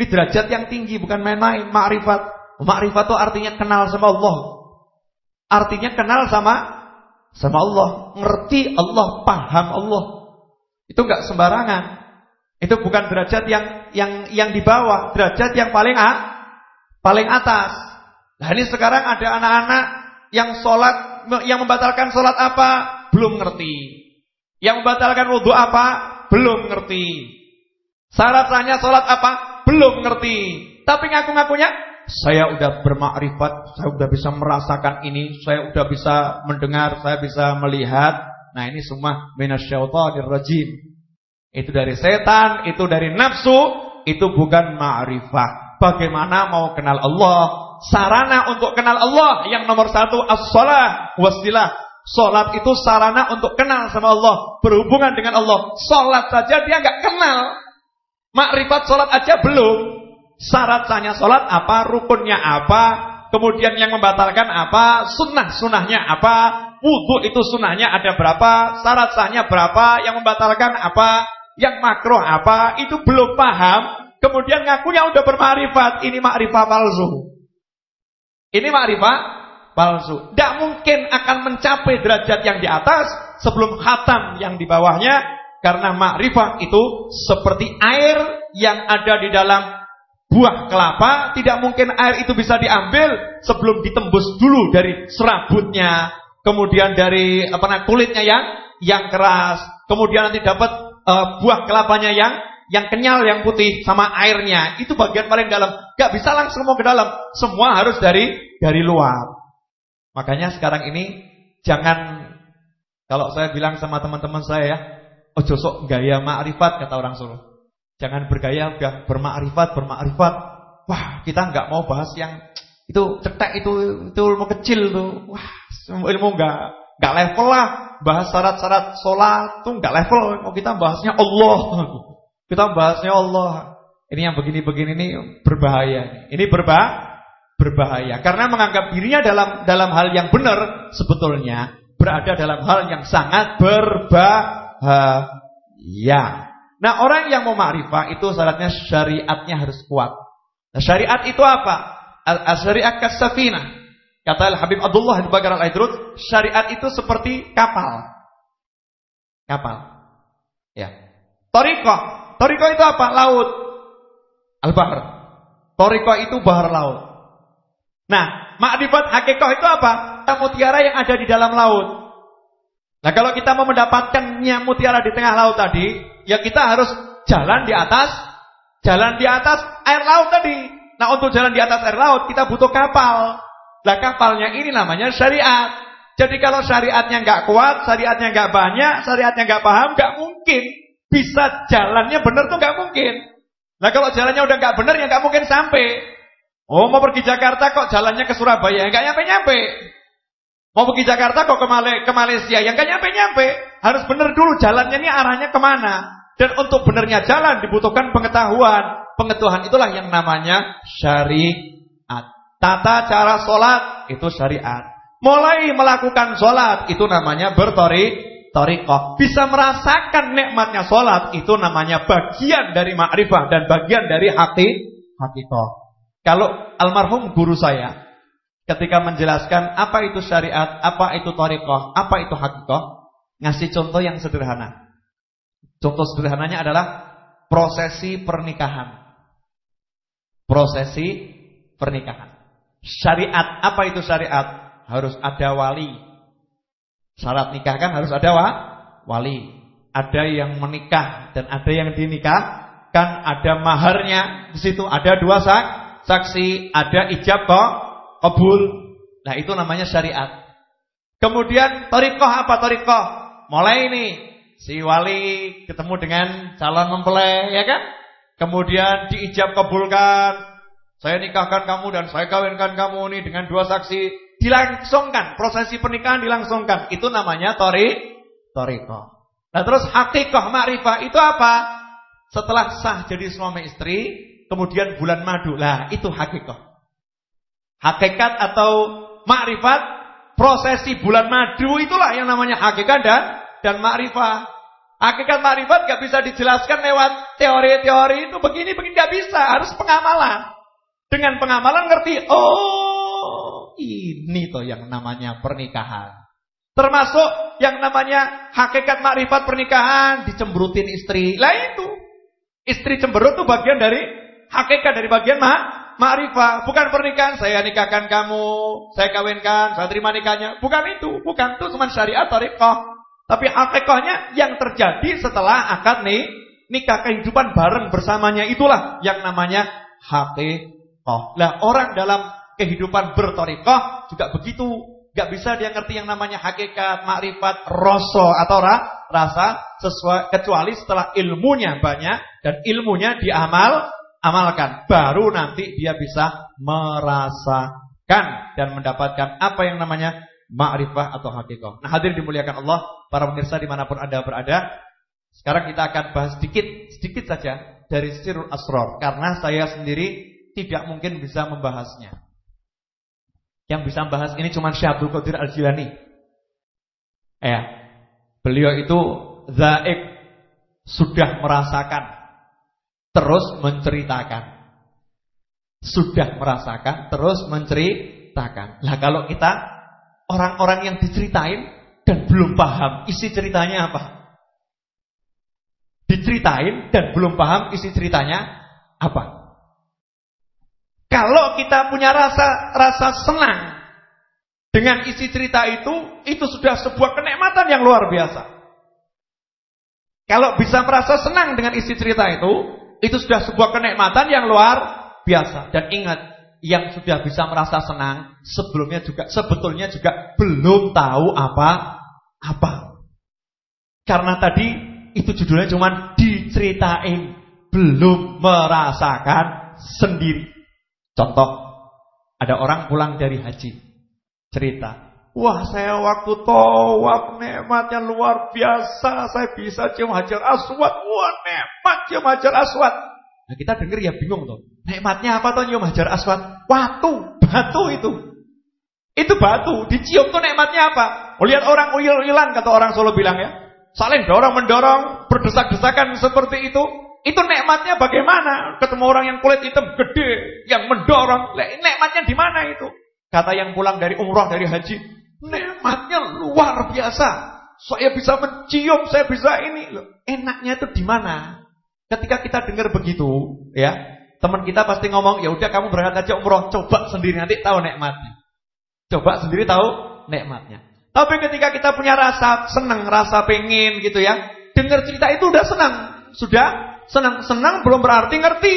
[SPEAKER 1] Ini derajat yang tinggi, bukan main-main, makrifat. Makrifat itu artinya kenal sama Allah. Artinya kenal sama sama Allah, ngerti Allah, paham Allah. Itu enggak sembarangan. Itu bukan derajat yang yang yang di bawah, derajat yang paling a, paling atas. Nah, ini sekarang ada anak-anak yang sholat yang membatalkan sholat apa? Belum ngerti. Yang membatalkan wudhu apa? Belum ngerti. Syarat sahnya sholat apa? Belum ngerti. Tapi ngaku-ngakunya, saya udah bermakrifat, saya udah bisa merasakan ini, saya udah bisa mendengar, saya bisa melihat. Nah ini semua minasyaitonir rajim. Itu dari setan, itu dari nafsu, itu bukan ma'rifah. Bagaimana mau kenal Allah? Sarana untuk kenal Allah yang nomor satu as-salah wasilah Sholat itu sarana untuk kenal sama Allah. Berhubungan dengan Allah. Sholat saja dia nggak kenal. Makrifat sholat aja belum. Syarat sholat apa? Rukunnya apa? Kemudian yang membatalkan apa? Sunnah-sunnahnya apa? Wudhu itu sunnahnya ada berapa? Syarat sahnya berapa? Yang membatalkan apa? Yang makro apa? Itu belum paham. Kemudian ngakunya udah bermakrifat. Ini makrifat palsu. Ini makrifat palsu. Tidak mungkin akan mencapai derajat yang di atas sebelum khatam yang di bawahnya. Karena makrifah itu seperti air yang ada di dalam buah kelapa. Tidak mungkin air itu bisa diambil sebelum ditembus dulu dari serabutnya. Kemudian dari apa namanya kulitnya yang yang keras. Kemudian nanti dapat uh, buah kelapanya yang yang kenyal, yang putih sama airnya. Itu bagian paling dalam. Gak bisa langsung mau ke dalam. Semua harus dari dari luar. Makanya sekarang ini jangan kalau saya bilang sama teman-teman saya ya, ojo sok gaya ma'rifat kata orang Solo. Jangan bergaya udah bermakrifat, bermakrifat. Wah, kita nggak mau bahas yang Itu cetek itu itu ilmu kecil tuh. Wah, ilmu enggak enggak level lah. Bahas syarat-syarat sholat tuh enggak level. Mau kita bahasnya Allah. Kita bahasnya Allah. Ini yang begini-begini ini berbahaya. Ini berba berbahaya karena menganggap dirinya dalam dalam hal yang benar sebetulnya berada dalam hal yang sangat berbahaya. Nah, orang yang mau ma'rifah itu syaratnya syariatnya harus kuat. Nah, syariat itu apa? Al-syariat kasafina. Kata Al-Habib Abdullah bin Bakar Al-Aidrut, syariat itu seperti kapal. Kapal. Ya. Toriko. Toriko itu apa? Laut. Al-Bahr. Toriko itu bahar laut. Nah, makrifat hakikoh itu apa? Mutiara yang ada di dalam laut. Nah, kalau kita mau mendapatkannya mutiara di tengah laut tadi, ya kita harus jalan di atas, jalan di atas air laut tadi. Nah, untuk jalan di atas air laut kita butuh kapal. Nah, kapalnya ini namanya syariat. Jadi kalau syariatnya nggak kuat, syariatnya nggak banyak, syariatnya nggak paham, nggak mungkin bisa jalannya benar tuh nggak mungkin. Nah kalau jalannya udah nggak benar ya nggak mungkin sampai. Oh mau pergi Jakarta kok jalannya ke Surabaya nggak nyampe nyampe. Mau pergi Jakarta kok ke, Male ke Malaysia yang nggak nyampe nyampe. Harus benar dulu jalannya ini arahnya ke mana. Dan untuk benernya jalan dibutuhkan pengetahuan. Pengetahuan itulah yang namanya syariat. Tata cara sholat itu syariat. Mulai melakukan sholat itu namanya bertori Torikoh Bisa merasakan nikmatnya sholat Itu namanya bagian dari ma'rifah Dan bagian dari hati Hakikoh Kalau almarhum guru saya Ketika menjelaskan apa itu syariat Apa itu torikoh Apa itu hakikoh Ngasih contoh yang sederhana. Contoh sederhananya adalah Prosesi pernikahan. Prosesi pernikahan. Syariat Apa itu syariat? Harus ada wali Syarat nikah kan harus ada wa? wali. Ada yang menikah dan ada yang dinikah. Kan ada maharnya di situ ada dua sak, saksi, ada ijab kok, kabul. Nah, itu namanya syariat. Kemudian torikoh apa torikoh? Mulai ini si wali ketemu dengan calon mempelai, ya kan? Kemudian diijab kabulkan. Saya nikahkan kamu dan saya kawinkan kamu nih dengan dua saksi dilangsungkan, prosesi pernikahan dilangsungkan. Itu namanya tori toriko. Nah terus hakikoh ma'rifah itu apa? Setelah sah jadi suami istri, kemudian bulan madu. Lah itu hakikoh. Hakikat atau ma'rifat, prosesi bulan madu itulah yang namanya hakikat dan dan ma'rifah. Hakikat ma'rifat gak bisa dijelaskan lewat teori-teori itu begini-begini gak bisa, harus pengamalan. Dengan pengamalan ngerti, oh ini toh yang namanya pernikahan. Termasuk yang namanya hakikat makrifat pernikahan dicemberutin istri. Lah itu. Istri cemberut itu bagian dari hakikat dari bagian ma makrifat. Bukan pernikahan saya nikahkan kamu, saya kawinkan, saya terima nikahnya. Bukan itu, bukan itu cuma syariat tariqah. Tapi hakikatnya yang terjadi setelah akad nih nikah kehidupan bareng bersamanya itulah yang namanya hakikah. Lah orang dalam kehidupan bertorikoh juga begitu. Gak bisa dia ngerti yang namanya hakikat, makrifat, rasa atau ra, rasa sesuai kecuali setelah ilmunya banyak dan ilmunya diamal amalkan. Baru nanti dia bisa merasakan dan mendapatkan apa yang namanya makrifah atau hakikat. Nah hadir dimuliakan Allah, para pemirsa di mana pun anda berada. Sekarang kita akan bahas sedikit, sedikit saja dari Sirul Asror. Karena saya sendiri tidak mungkin bisa membahasnya. Yang bisa membahas ini cuma Syekh Abdul Qadir Al-Jilani. Ya. Beliau itu zaib sudah merasakan terus menceritakan. Sudah merasakan terus menceritakan. Lah kalau kita orang-orang yang diceritain dan belum paham isi ceritanya apa? Diceritain dan belum paham isi ceritanya apa? Kalau kita punya rasa rasa senang dengan isi cerita itu, itu sudah sebuah kenikmatan yang luar biasa. Kalau bisa merasa senang dengan isi cerita itu, itu sudah sebuah kenikmatan yang luar biasa. Dan ingat, yang sudah bisa merasa senang sebelumnya juga sebetulnya juga belum tahu apa-apa. Karena tadi itu judulnya cuma diceritain, belum merasakan sendiri. Contoh, Ada orang pulang dari haji. Cerita. Wah saya waktu tawaf nikmatnya luar biasa. Saya bisa cium hajar aswad. Wah nikmat cium hajar aswad. Nah kita dengar ya bingung tuh. Nikmatnya apa tuh cium hajar aswad? Watu, batu itu. Itu batu, dicium tuh nikmatnya apa? Oh, lihat orang uyul-uyulan kata orang Solo bilang ya. Saling dorong-mendorong, berdesak-desakan seperti itu. Itu nikmatnya bagaimana? Ketemu orang yang kulit hitam gede, yang mendorong. Nikmatnya di mana itu? Kata yang pulang dari umroh, dari haji. Nikmatnya luar biasa. Saya bisa mencium, saya bisa ini. enaknya itu di mana? Ketika kita dengar begitu, ya, teman kita pasti ngomong, ya udah kamu berangkat aja umroh, coba sendiri nanti tahu nikmatnya. Coba sendiri tahu nikmatnya. Tapi ketika kita punya rasa senang, rasa pengen gitu ya, dengar cerita itu udah senang, sudah senang. Senang belum berarti ngerti,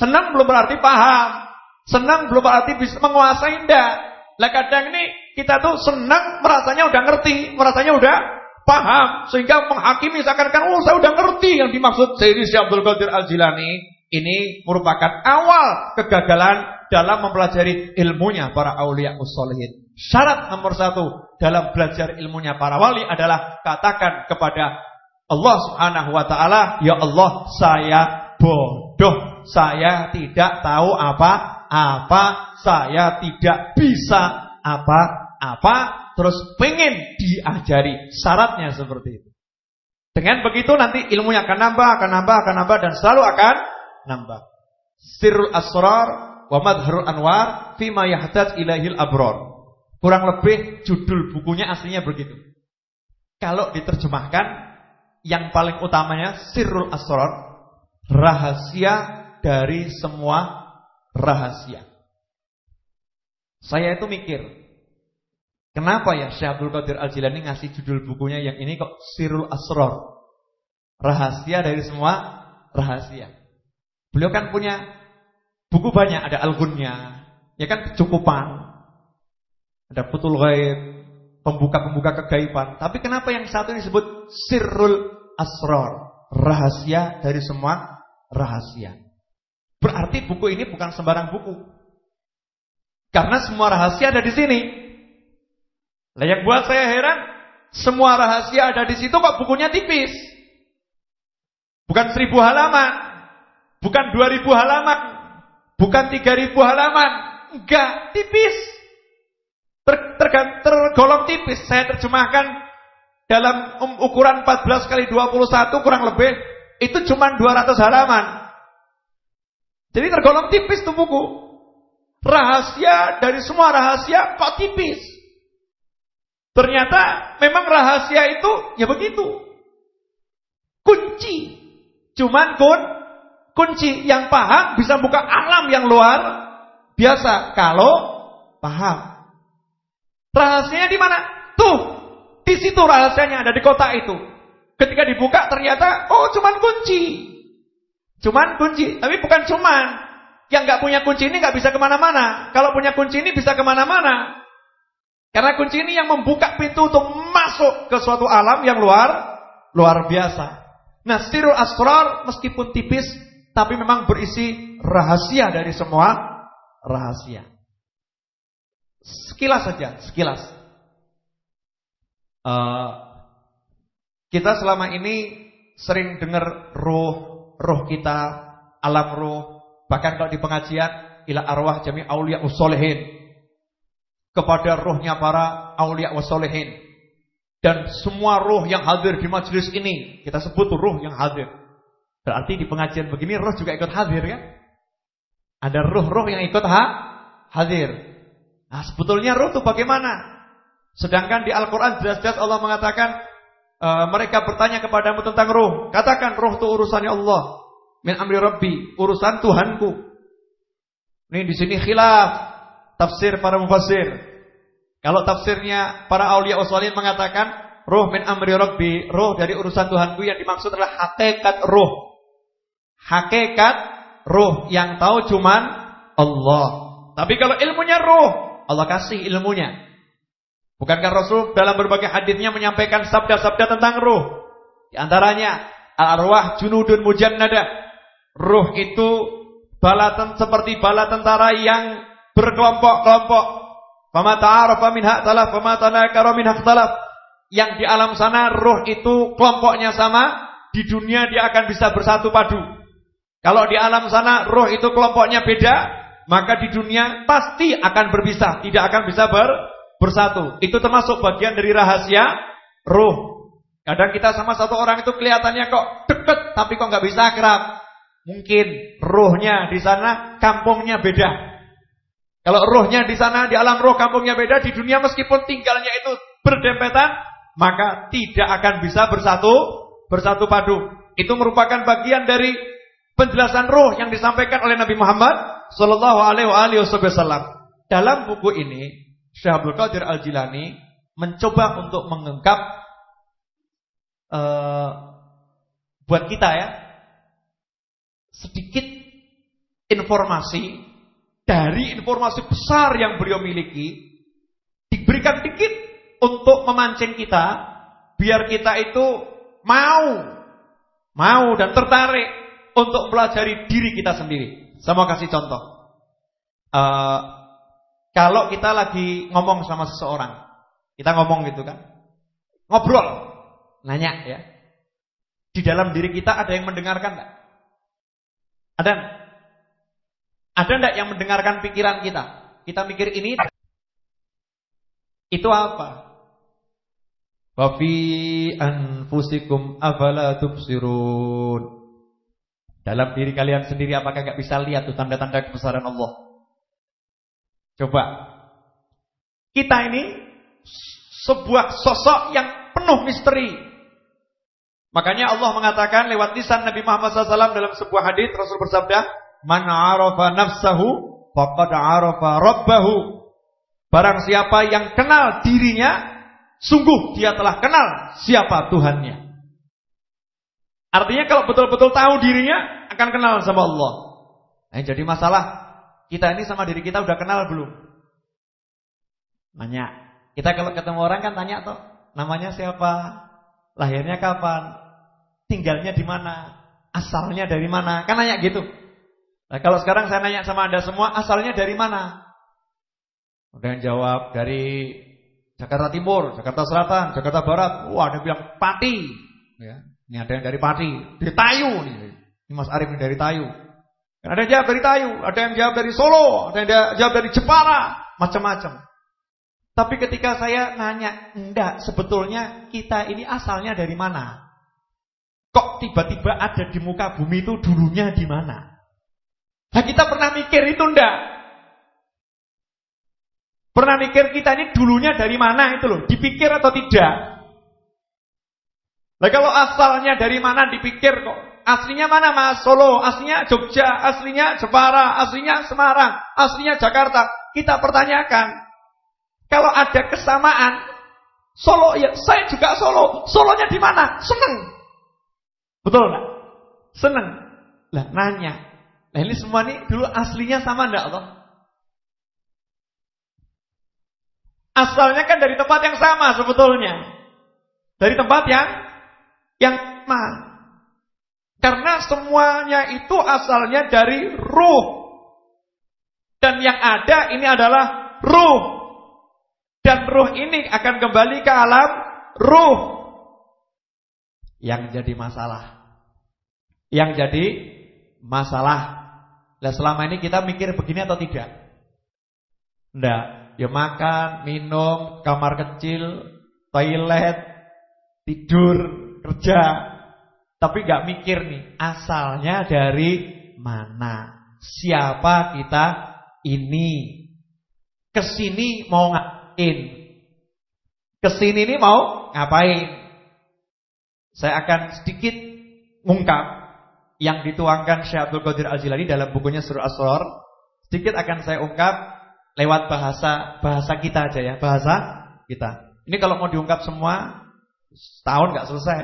[SPEAKER 1] senang belum berarti paham, senang belum berarti bisa menguasai ndak. Lah kadang ini kita tuh senang merasanya udah ngerti, merasanya udah paham sehingga menghakimi seakan-akan oh saya udah ngerti yang dimaksud Sayyidi Abdul Qadir Al-Jilani ini merupakan awal kegagalan dalam mempelajari ilmunya para aulia ussolihin. Syarat nomor satu dalam belajar ilmunya para wali adalah katakan kepada Allah Subhanahu wa taala, "Ya Allah, saya bodoh. Saya tidak tahu apa-apa. Saya tidak bisa apa-apa." Terus pengen diajari. Syaratnya seperti itu. Dengan begitu nanti ilmunya akan nambah, akan nambah, akan nambah dan selalu akan nambah. Sirrul asrar wa madharul anwar fima yahtaj ilahil abror. Kurang lebih judul bukunya aslinya begitu. Kalau diterjemahkan yang paling utamanya sirrul asrar, rahasia dari semua rahasia. Saya itu mikir, kenapa ya Syekh Abdul Qadir Al-Jilani ngasih judul bukunya yang ini kok sirrul asrar? Rahasia dari semua rahasia. Beliau kan punya buku banyak, ada Al-Ghunnya, ya kan kecukupan. Ada putul ghaib, pembuka-pembuka kegaiban. Tapi kenapa yang satu ini disebut sirrul asrar? Rahasia dari semua rahasia. Berarti buku ini bukan sembarang buku. Karena semua rahasia ada di sini. Lah yang buat saya heran, semua rahasia ada di situ kok bukunya tipis. Bukan seribu halaman, bukan dua ribu halaman, bukan tiga ribu halaman, enggak tipis. Ter, ter, tergolong tipis. Saya terjemahkan dalam um, ukuran 14 kali 21 kurang lebih itu cuma 200 halaman. Jadi tergolong tipis tuh buku. Rahasia dari semua rahasia kok tipis. Ternyata memang rahasia itu ya begitu. Kunci. Cuman kun kunci yang paham bisa buka alam yang luar biasa kalau paham. Rahasianya di mana? Tuh, di situ rahasianya ada di kota itu. Ketika dibuka ternyata oh cuman kunci. Cuman kunci, tapi bukan cuman. Yang nggak punya kunci ini nggak bisa ke mana-mana. Kalau punya kunci ini bisa ke mana-mana. Karena kunci ini yang membuka pintu untuk masuk ke suatu alam yang luar luar biasa. Nah, sirul asrar meskipun tipis tapi memang berisi rahasia dari semua rahasia. Sekilas saja, sekilas. Uh, kita selama ini sering dengar roh, roh kita, alam roh, bahkan kalau di pengajian ila arwah jami aulia usolehin kepada rohnya para aulia usolehin dan semua roh yang hadir di majelis ini kita sebut roh yang hadir. Berarti di pengajian begini roh juga ikut hadir kan? Ada roh-roh yang ikut ha? hadir. Nah, sebetulnya ruh itu bagaimana? Sedangkan di Al-Quran jelas-jelas Allah mengatakan e, mereka bertanya kepadamu tentang ruh. Katakan ruh itu urusannya Allah. Min amri Rabbi, urusan Tuhanku. Ini di sini khilaf tafsir para mufassir. Kalau tafsirnya para aulia uswalin mengatakan ruh min amri Rabbi, ruh dari urusan Tuhanku yang dimaksud adalah hakikat ruh. Hakikat ruh yang tahu cuman Allah. Tapi kalau ilmunya ruh Allah kasih ilmunya. Bukankah Rasul dalam berbagai hadisnya menyampaikan sabda-sabda tentang ruh? Di antaranya al-arwah junudun mujannada. Ruh itu bala seperti bala tentara yang berkelompok-kelompok. Fama ta'arafa minha talaf, fama tanakara minha talaf. Yang di alam sana roh itu kelompoknya sama, di dunia dia akan bisa bersatu padu. Kalau di alam sana roh itu kelompoknya beda, maka di dunia pasti akan berpisah, tidak akan bisa ber, bersatu. Itu termasuk bagian dari rahasia roh. Kadang kita sama satu orang itu kelihatannya kok deket, tapi kok nggak bisa akrab. Mungkin rohnya di sana, kampungnya beda. Kalau rohnya di sana, di alam roh kampungnya beda, di dunia meskipun tinggalnya itu berdempetan, maka tidak akan bisa bersatu, bersatu padu. Itu merupakan bagian dari penjelasan roh yang disampaikan oleh Nabi Muhammad Sallallahu Alaihi Wasallam. Dalam buku ini, Syekh Abdul Qadir Al Jilani mencoba untuk mengungkap uh, buat kita ya sedikit informasi dari informasi besar yang beliau miliki diberikan dikit untuk memancing kita biar kita itu mau mau dan tertarik untuk pelajari diri kita sendiri. Saya mau kasih contoh. Uh, kalau kita lagi ngomong sama seseorang, kita ngomong gitu kan, ngobrol, Nanya ya. Di dalam diri kita ada yang mendengarkan enggak? Ada Ada enggak yang mendengarkan pikiran kita? Kita mikir ini itu apa? Wa fi anfusikum afala tubsirun. Dalam diri kalian sendiri apakah enggak bisa lihat tuh tanda-tanda kebesaran Allah? Coba. Kita ini sebuah sosok yang penuh misteri. Makanya Allah mengatakan lewat lisan Nabi Muhammad SAW dalam sebuah hadis Rasul bersabda, "Man 'arafa nafsahu faqad 'arafa rabbahu." Barang siapa yang kenal dirinya, sungguh dia telah kenal siapa Tuhannya. Artinya kalau betul-betul tahu dirinya akan kenal sama Allah. Nah, jadi masalah kita ini sama diri kita udah kenal belum? Nanya. Kita kalau ketemu orang kan tanya tuh, namanya siapa? Lahirnya kapan? tinggalnya di mana, asalnya dari mana. Kan nanya gitu. Nah, kalau sekarang saya nanya sama Anda semua, asalnya dari mana? Ada yang jawab dari Jakarta Timur, Jakarta Selatan, Jakarta Barat. Wah, ada bilang Pati. Ya. Ini ada yang dari Pati, dari Tayu nih. Ini Mas Arif ini dari Tayu. Dan ada yang jawab dari Tayu, ada yang jawab dari Solo, ada yang jawab dari Jepara, macam-macam. Tapi ketika saya nanya, enggak, sebetulnya kita ini asalnya dari mana? Kok tiba-tiba ada di muka bumi itu dulunya di mana? Nah kita pernah mikir itu ndak? Pernah mikir kita ini dulunya dari mana itu loh? Dipikir atau tidak? Nah kalau asalnya dari mana dipikir kok? Aslinya mana mas? Solo, aslinya Jogja, aslinya Jepara, aslinya Semarang, aslinya Jakarta. Kita pertanyakan, kalau ada kesamaan, Solo ya saya juga Solo. Solonya di mana? Seneng. Betul enggak? Senang. Lah nanya. Nah ini semua ini dulu aslinya sama enggak Allah? Asalnya kan dari tempat yang sama sebetulnya. Dari tempat yang yang sama. Karena semuanya itu asalnya dari ruh. Dan yang ada ini adalah ruh. Dan ruh ini akan kembali ke alam ruh. Yang jadi masalah yang jadi masalah. Nah, selama ini kita mikir begini atau tidak? Enggak. Ya makan, minum, kamar kecil, toilet, tidur, kerja. Tapi enggak mikir nih, asalnya dari mana? Siapa kita ini? Ke sini mau ngapain? Ke sini ini mau ngapain? Saya akan sedikit mengungkap yang dituangkan Syekh Abdul Qadir Al-Jilani dalam bukunya Surah Asrar. Sedikit akan saya ungkap lewat bahasa bahasa kita aja ya, bahasa kita. Ini kalau mau diungkap semua setahun nggak selesai.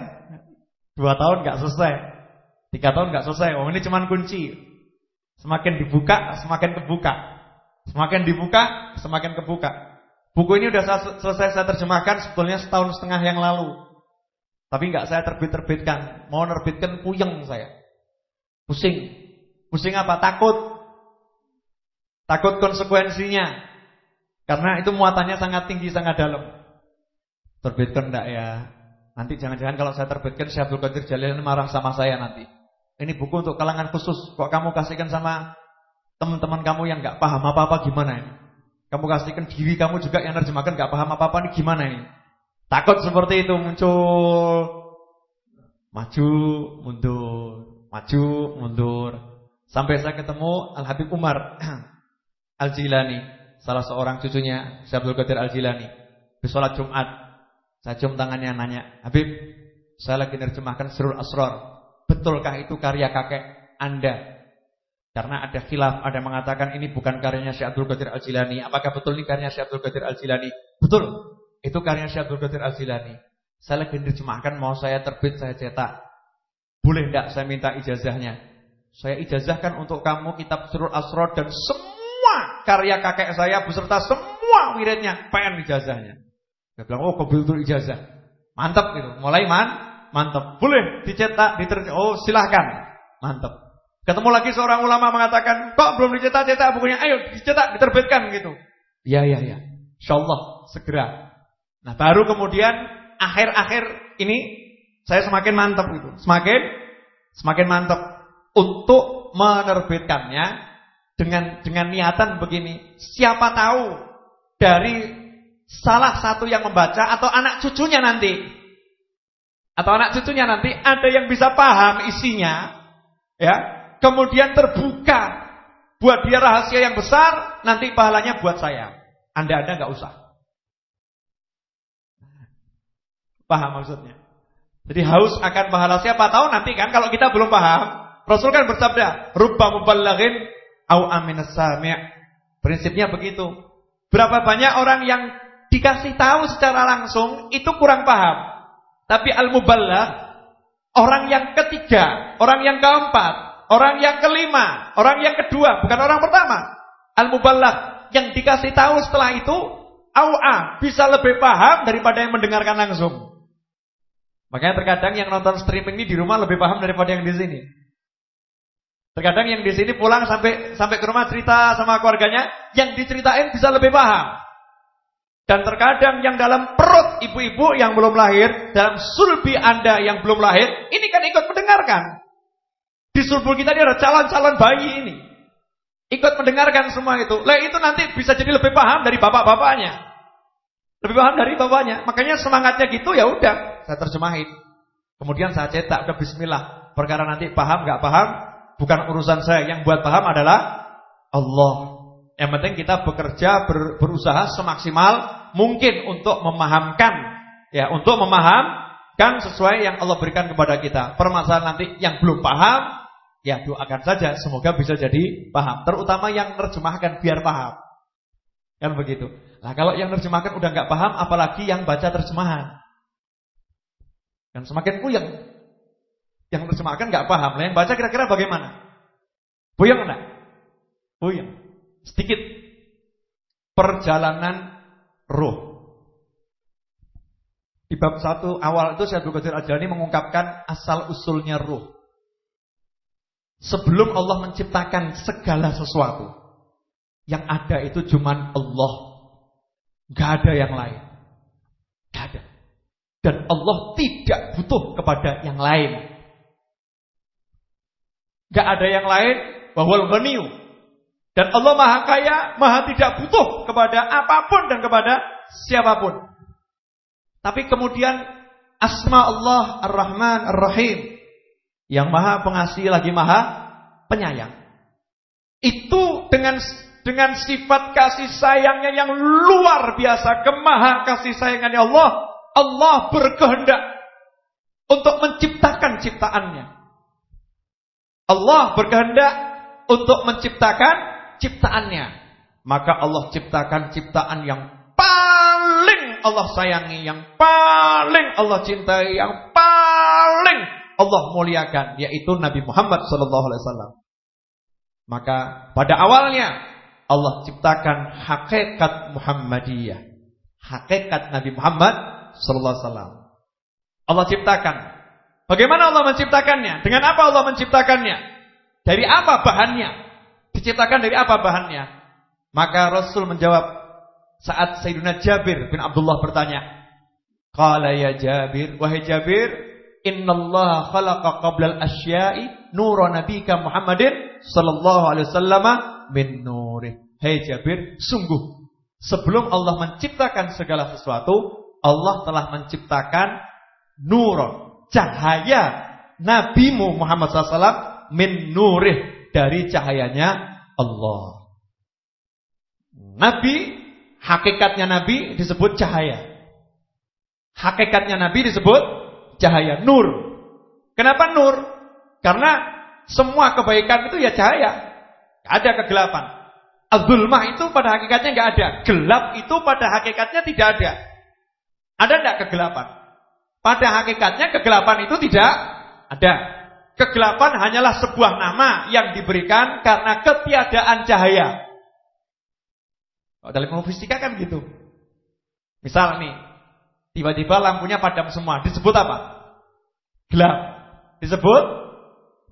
[SPEAKER 1] Dua tahun nggak selesai. Tiga tahun nggak selesai. Oh, ini cuma kunci. Semakin dibuka, semakin kebuka. Semakin dibuka, semakin kebuka. Buku ini udah selesai saya terjemahkan sebetulnya setahun setengah yang lalu. Tapi nggak saya terbit-terbitkan. Mau nerbitkan puyeng saya. Pusing. Pusing apa? Takut. Takut konsekuensinya. Karena itu muatannya sangat tinggi, sangat dalam. Terbitkan enggak ya? Nanti jangan-jangan kalau saya terbitkan Syekh Abdul Qadir Jalil marah sama saya nanti. Ini buku untuk kalangan khusus. Kok kamu kasihkan sama teman-teman kamu yang enggak paham apa-apa gimana ini? Kamu kasihkan diri kamu juga yang nerjemahkan enggak paham apa-apa ini gimana ini? Takut seperti itu muncul maju, mundur, maju, mundur. Sampai saya ketemu Al Habib Umar Al-Jilani, salah seorang cucunya Syekh Qadir Al-Jilani. Di sholat Jumat, saya cium tangannya nanya, "Habib, saya lagi nerjemahkan Sirul Asrar. Betulkah itu karya kakek Anda?" Karena ada khilaf, ada mengatakan ini bukan karyanya Syekh Abdul Qadir Al-Jilani. Apakah betul ini karyanya Syekh Abdul Qadir Al-Jilani? Betul. Itu karyanya Syekh Abdul Qadir Al-Jilani. Saya lagi nerjemahkan, mau saya terbit, saya cetak. Boleh enggak saya minta ijazahnya? Saya ijazahkan untuk kamu kitab Sirul Asrar dan semua karya kakek saya beserta semua wiridnya pengen ijazahnya. Dia bilang, "Oh, itu ijazah." Mantap gitu. Mulai man, mantap. Boleh dicetak, diterjemah. Oh, silahkan. Mantap. Ketemu lagi seorang ulama mengatakan, "Kok belum dicetak-cetak bukunya? Ayo dicetak, diterbitkan gitu." Iya, iya, iya. Insyaallah segera. Nah, baru kemudian akhir-akhir ini saya semakin mantap gitu. Semakin semakin mantap untuk menerbitkannya dengan dengan niatan begini, siapa tahu dari salah satu yang membaca atau anak cucunya nanti atau anak cucunya nanti ada yang bisa paham isinya ya, kemudian terbuka buat dia rahasia yang besar, nanti pahalanya buat saya. Anda-anda nggak usah. Paham maksudnya? Jadi haus akan pahala siapa tahu nanti kan kalau kita belum paham, Rasul kan bersabda, "Rubba muballighin au aminas sami'. Prinsipnya begitu. Berapa banyak orang yang dikasih tahu secara langsung itu kurang paham. Tapi al-muballigh orang yang ketiga, orang yang keempat, orang yang kelima, orang yang kedua, bukan orang pertama. Al-muballigh yang dikasih tahu setelah itu au'a bisa lebih paham daripada yang mendengarkan langsung. Makanya terkadang yang nonton streaming ini di rumah lebih paham daripada yang di sini. Terkadang yang di sini pulang sampai sampai ke rumah cerita sama keluarganya, yang diceritain bisa lebih paham. Dan terkadang yang dalam perut ibu-ibu yang belum lahir, dalam sulbi Anda yang belum lahir, ini kan ikut mendengarkan. Di sulbi kita ini ada calon-calon bayi ini. Ikut mendengarkan semua itu. Lah itu nanti bisa jadi lebih paham dari bapak-bapaknya. Lebih paham dari bapaknya. Makanya semangatnya gitu ya udah, saya terjemahin. Kemudian saya cetak udah bismillah. Perkara nanti paham nggak paham, Bukan urusan saya, yang buat paham adalah Allah. Yang penting kita bekerja ber, berusaha semaksimal mungkin untuk memahamkan ya, untuk memahamkan sesuai yang Allah berikan kepada kita. Permasalahan nanti yang belum paham ya doakan saja semoga bisa jadi paham. Terutama yang terjemahkan biar paham. Kan begitu. Nah, kalau yang terjemahkan udah nggak paham apalagi yang baca terjemahan. Kan semakin puyeng. Yang terjemahkan nggak paham. Lah yang baca kira-kira bagaimana? Puyeng enggak? Puyeng. Sedikit perjalanan roh. Di bab satu awal itu Abdul Qadir Ajani mengungkapkan asal usulnya roh. Sebelum Allah menciptakan segala sesuatu, yang ada itu cuman Allah. Gak ada yang lain. Gak ada. Dan Allah tidak butuh kepada yang lain. Gak ada yang lain bahwa ghaniyu. Dan Allah Maha Kaya, Maha tidak butuh kepada apa pun dan kepada siapa pun. Tapi kemudian asma Allah Ar-Rahman Ar-Rahim yang Maha Pengasih lagi Maha Penyayang. Itu dengan dengan sifat kasih sayangnya yang luar biasa, kemaha kasih sayangannya Allah, Allah berkehendak untuk menciptakan ciptaannya. Allah berkehendak untuk menciptakan ciptaannya. Maka Allah ciptakan ciptaan yang paling Allah sayangi, yang paling Allah cintai, yang paling Allah muliakan, yaitu Nabi Muhammad SAW. Maka pada awalnya Allah ciptakan hakikat Muhammadiyah, hakikat Nabi Muhammad SAW. Allah ciptakan Bagaimana Allah menciptakannya? Dengan apa Allah menciptakannya? Dari apa bahannya? Diciptakan dari apa bahannya? Maka Rasul menjawab saat Sayyidina Jabir bin Abdullah bertanya, Qala ya Jabir, wahai Jabir, innallaha khalaqa qabla al-asya'i nura nabika Muhammadin sallallahu alaihi wasallam min nurih. Hai Jabir, sungguh sebelum Allah menciptakan segala sesuatu, Allah telah menciptakan nur, cahaya nabimu Muhammad SAW min nurih dari cahayanya Allah. Nabi, hakikatnya Nabi disebut cahaya. Hakikatnya Nabi disebut cahaya, nur. Kenapa nur? Karena semua kebaikan itu ya cahaya. Ada kegelapan. Az-zulmah itu pada hakikatnya nggak ada. Gelap itu pada hakikatnya tidak ada. Ada tidak kegelapan? Pada hakikatnya kegelapan itu tidak ada. Kegelapan hanyalah sebuah nama yang diberikan karena ketiadaan cahaya. Kalau dalam ilmu fisika kan gitu. Misal nih, tiba-tiba lampunya padam semua, disebut apa? Gelap. Disebut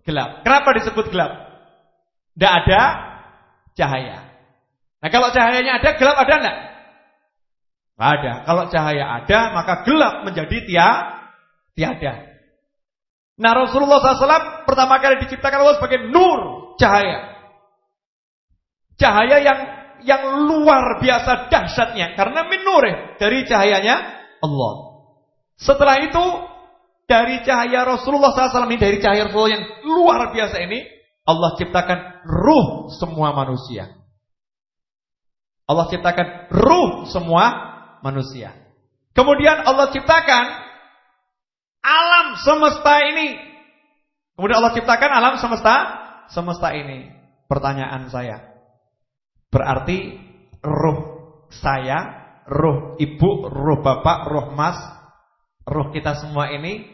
[SPEAKER 1] gelap. Kenapa disebut gelap? Tidak ada cahaya. Nah kalau cahayanya ada, gelap ada enggak? Ada. Kalau cahaya ada, maka gelap menjadi tia, tiada. Nah Rasulullah SAW pertama kali diciptakan Allah sebagai nur, cahaya. Cahaya yang yang luar biasa dahsyatnya karena minure dari cahayanya Allah. Setelah itu dari cahaya Rasulullah SAW ini dari cahaya Rasulullah yang luar biasa ini Allah ciptakan ruh semua manusia. Allah ciptakan ruh semua manusia. Kemudian Allah ciptakan alam semesta ini. Kemudian Allah ciptakan alam semesta semesta ini. Pertanyaan saya, Berarti roh saya, roh ibu, roh bapak, roh mas, roh kita semua ini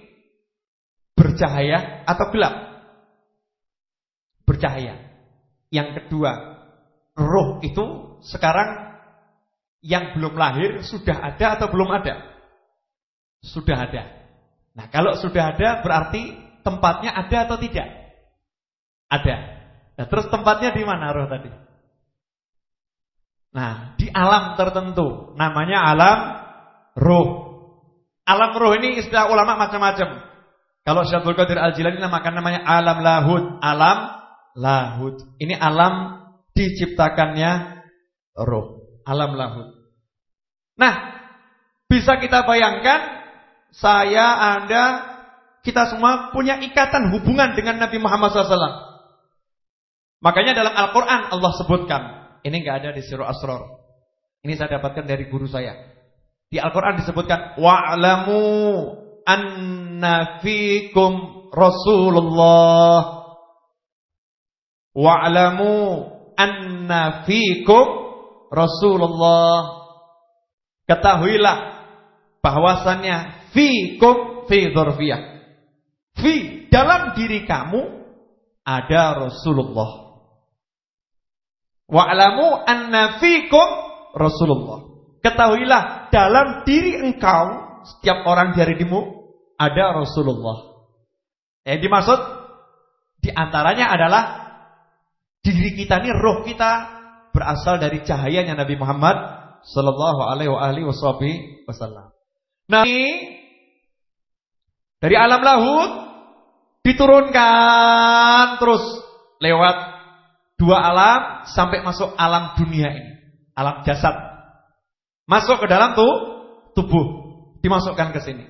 [SPEAKER 1] bercahaya atau gelap? Bercahaya. Yang kedua, roh itu sekarang yang belum lahir sudah ada atau belum ada? Sudah ada. Nah, kalau sudah ada berarti tempatnya ada atau tidak? Ada. Nah, terus tempatnya di mana roh tadi? Nah, di alam tertentu namanya alam roh. Alam roh ini istilah ulama macam-macam. Kalau Syaikhul Qadir Al-Jilani namakan namanya alam lahud, alam lahud. Ini alam diciptakannya roh, alam lahud. Nah, bisa kita bayangkan saya, Anda, kita semua punya ikatan hubungan dengan Nabi Muhammad SAW. Makanya dalam Al-Quran Allah sebutkan ini enggak ada di Surah Asrar. Ini saya dapatkan dari guru saya. Di Al-Qur'an disebutkan wa'lamu anna fikum Rasulullah. Wa'lamu anna fikum Rasulullah. Ketahuilah bahwasannya fikum fi dzarfiyah. Fi dalam diri kamu ada Rasulullah. Wa'lamu anna fikum Rasulullah. Ketahuilah dalam diri engkau setiap orang di dirimu ada Rasulullah. Yang dimaksud di antaranya adalah diri kita ini roh kita berasal dari cahayanya Nabi Muhammad sallallahu alaihi wasallam. Nah, dari alam lahut diturunkan terus lewat dua alam sampai masuk alam dunia ini, alam jasad. Masuk ke dalam tuh tubuh, dimasukkan ke sini.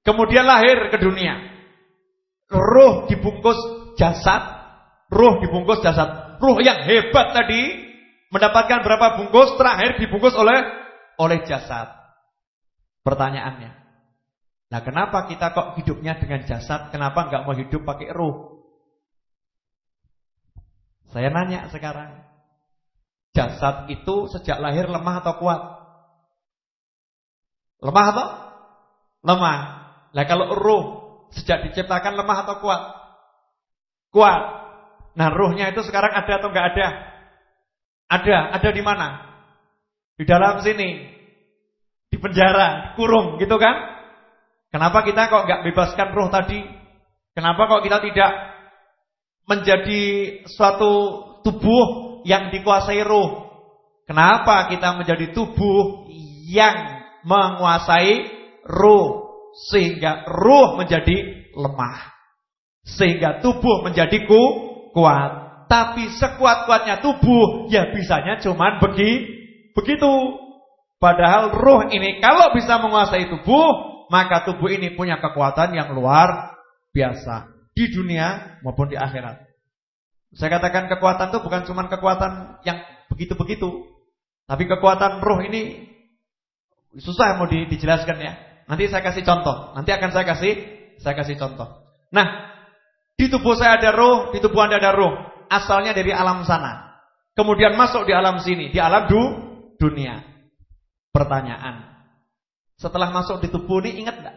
[SPEAKER 1] Kemudian lahir ke dunia. Ruh dibungkus jasad, ruh dibungkus jasad. Ruh yang hebat tadi mendapatkan berapa bungkus terakhir dibungkus oleh oleh jasad. Pertanyaannya, nah kenapa kita kok hidupnya dengan jasad? Kenapa nggak mau hidup pakai ruh? Saya nanya sekarang. Jasad itu sejak lahir lemah atau kuat? Lemah atau? Lemah. Nah kalau ruh sejak diciptakan lemah atau kuat? Kuat. Nah ruhnya itu sekarang ada atau enggak ada? Ada. Ada di mana? Di dalam sini. Di penjara, kurung gitu kan? Kenapa kita kok enggak bebaskan ruh tadi? Kenapa kok kita tidak menjadi suatu tubuh yang dikuasai roh. Kenapa kita menjadi tubuh yang menguasai ruh sehingga ruh menjadi lemah. Sehingga tubuh menjadi ku, kuat. Tapi sekuat-kuatnya tubuh ya bisanya cuman begi, begitu. Padahal ruh ini kalau bisa menguasai tubuh, maka tubuh ini punya kekuatan yang luar biasa di dunia maupun di akhirat. Saya katakan kekuatan itu bukan cuma kekuatan yang begitu-begitu, tapi kekuatan roh ini susah mau di, dijelaskan ya. Nanti saya kasih contoh. Nanti akan saya kasih saya kasih contoh. Nah, di tubuh saya ada roh, di tubuh Anda ada roh. Asalnya dari alam sana. Kemudian masuk di alam sini, di alam du, dunia. Pertanyaan. Setelah masuk di tubuh ini ingat enggak?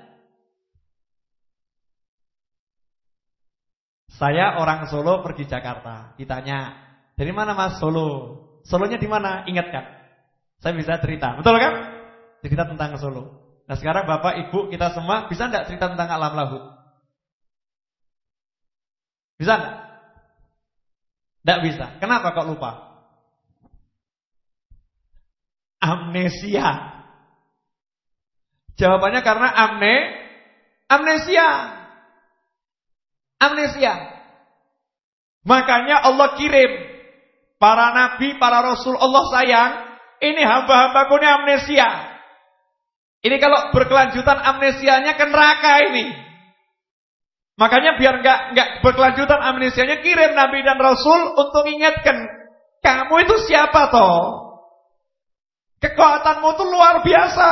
[SPEAKER 1] Saya orang Solo pergi Jakarta. Ditanya, dari mana Mas Solo? Solonya di mana? Ingat kan? Saya bisa cerita, betul kan? Cerita tentang Solo. Nah sekarang Bapak Ibu kita semua bisa enggak cerita tentang alam laut? Bisa enggak? Enggak bisa. Kenapa kok lupa? Amnesia. Jawabannya karena amne amnesia. Amnesia. Makanya Allah kirim para nabi, para rasul Allah sayang ini hamba-hambaku ini amnesia. Ini kalau berkelanjutan amnesianya ke neraka ini. Makanya biar nggak nggak berkelanjutan amnesianya kirim nabi dan rasul untuk ingatkan kamu itu siapa toh? Kekuatanmu itu luar biasa.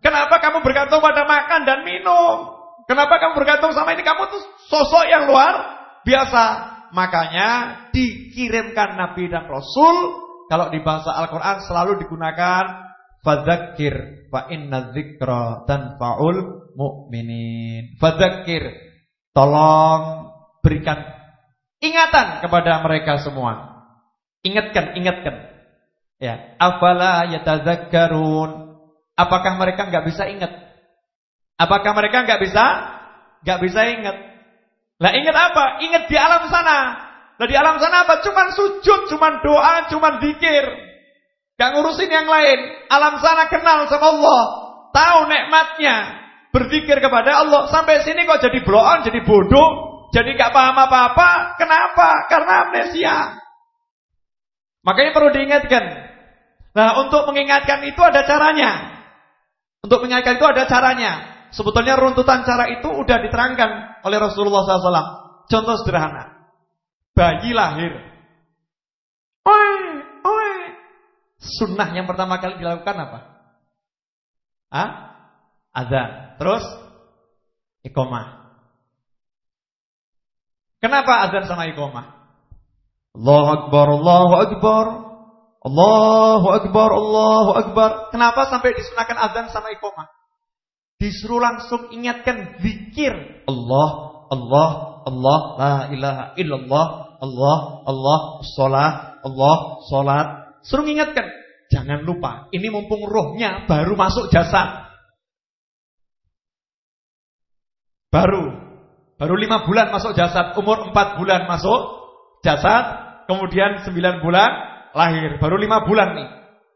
[SPEAKER 1] Kenapa kamu bergantung pada makan dan minum? Kenapa kamu bergantung sama ini? Kamu tuh sosok yang luar biasa. Makanya dikirimkan nabi dan rasul kalau di bahasa Al-Qur'an selalu digunakan fadzakir fa inna dzikra tanfa'ul mu'minin. Fadzakir tolong berikan ingatan kepada mereka semua. Ingatkan, ingatkan. Ya, afala yatadzakkarun. Apakah mereka enggak bisa ingat? Apakah mereka enggak bisa? Enggak bisa ingat. Lah ingat apa? Ingat di alam sana. Nah di alam sana apa? Cuman sujud, cuman doa, cuman zikir. Gak ngurusin yang lain. Alam sana kenal sama Allah. Tahu nikmatnya. Berzikir kepada Allah. Sampai sini kok jadi bloon, jadi bodoh. Jadi gak paham apa-apa. Kenapa? Karena amnesia. Makanya perlu diingatkan. Nah untuk mengingatkan itu ada caranya. Untuk mengingatkan itu ada caranya. Sebetulnya runtutan cara itu udah diterangkan oleh Rasulullah SAW. Contoh sederhana bayi lahir. Oi, oi. Sunnah yang pertama kali dilakukan apa? Ah? Terus iqomah. Kenapa azan sama iqomah? Allahu akbar, Allahu akbar. Allahu akbar, Allahu akbar. Kenapa sampai disunahkan azan sama iqomah? Disuruh langsung ingatkan zikir. Allah, Allah, Allah, la ilaha illallah, Allah, Allah, sholat, Allah, sholat. Suruh ingatkan. Jangan lupa, ini mumpung rohnya baru masuk jasad. Baru. Baru lima bulan masuk jasad. Umur empat bulan masuk jasad. Kemudian sembilan bulan lahir. Baru lima bulan nih.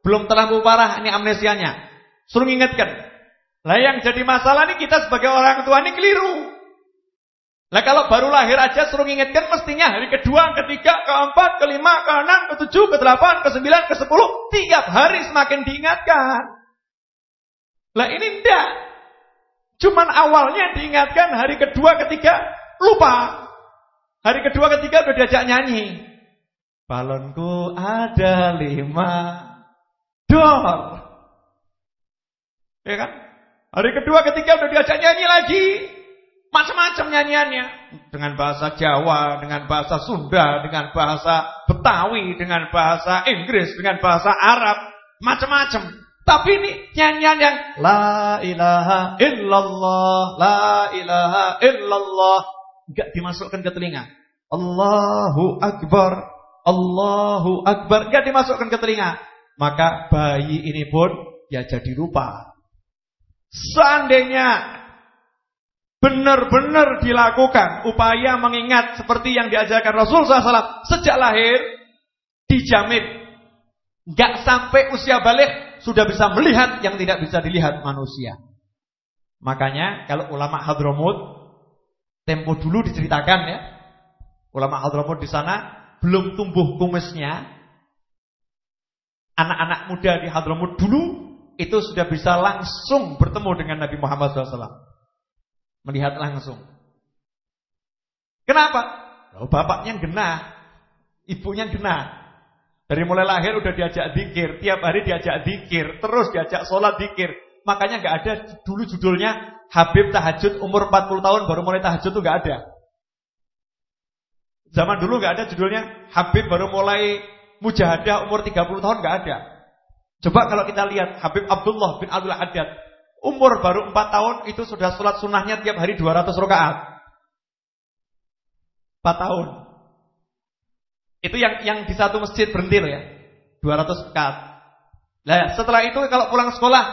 [SPEAKER 1] Belum terlalu parah ini amnesianya. Suruh ingatkan. Lah yang jadi masalah nih kita sebagai orang tua ini keliru. Nah kalau baru lahir aja suruh ingatkan mestinya hari kedua, ketiga, keempat, kelima, keenam, ketujuh, kedelapan, kesembilan, ke sepuluh. Tiap hari semakin diingatkan. Lah ini enggak. Cuman awalnya diingatkan hari kedua, ketiga, lupa. Hari kedua, ketiga udah diajak nyanyi. Balonku ada lima dor. Ya kan? Hari kedua, ketiga udah diajak nyanyi lagi. Macam-macam nyanyiannya. Dengan bahasa Jawa, dengan bahasa Sunda, dengan bahasa Betawi, dengan bahasa Inggris, dengan bahasa Arab. Macam-macam. Tapi ini nyanyian yang La ilaha illallah, La ilaha illallah. Enggak dimasukkan ke telinga. Allahu Akbar, Allahu Akbar. Enggak dimasukkan ke telinga. Maka bayi ini pun ya jadi lupa. Seandainya benar-benar dilakukan upaya mengingat seperti yang diajarkan Rasul SAW sejak lahir dijamin Enggak sampai usia balik sudah bisa melihat yang tidak bisa dilihat manusia. Makanya kalau ulama Hadramut tempo dulu diceritakan ya. Ulama Hadramut di sana belum tumbuh kumisnya. Anak-anak muda di Hadramut dulu itu sudah bisa langsung bertemu dengan Nabi Muhammad SAW. Melihat langsung. Kenapa? Oh, bapaknya genah, ibunya genah. Dari mulai lahir udah diajak dikir, tiap hari diajak dikir, terus diajak sholat dikir. Makanya nggak ada dulu judulnya Habib Tahajud umur 40 tahun baru mulai tahajud tuh nggak ada. Zaman dulu nggak ada judulnya Habib baru mulai mujahadah umur 30 tahun nggak ada. Coba kalau kita lihat Habib Abdullah bin Abdul Haddad umur baru 4 tahun itu sudah sholat sunnahnya tiap hari 200 rakaat. 4 tahun. Itu yang yang di satu masjid berhenti loh ya. 200 rakaat. Nah, setelah itu kalau pulang sekolah,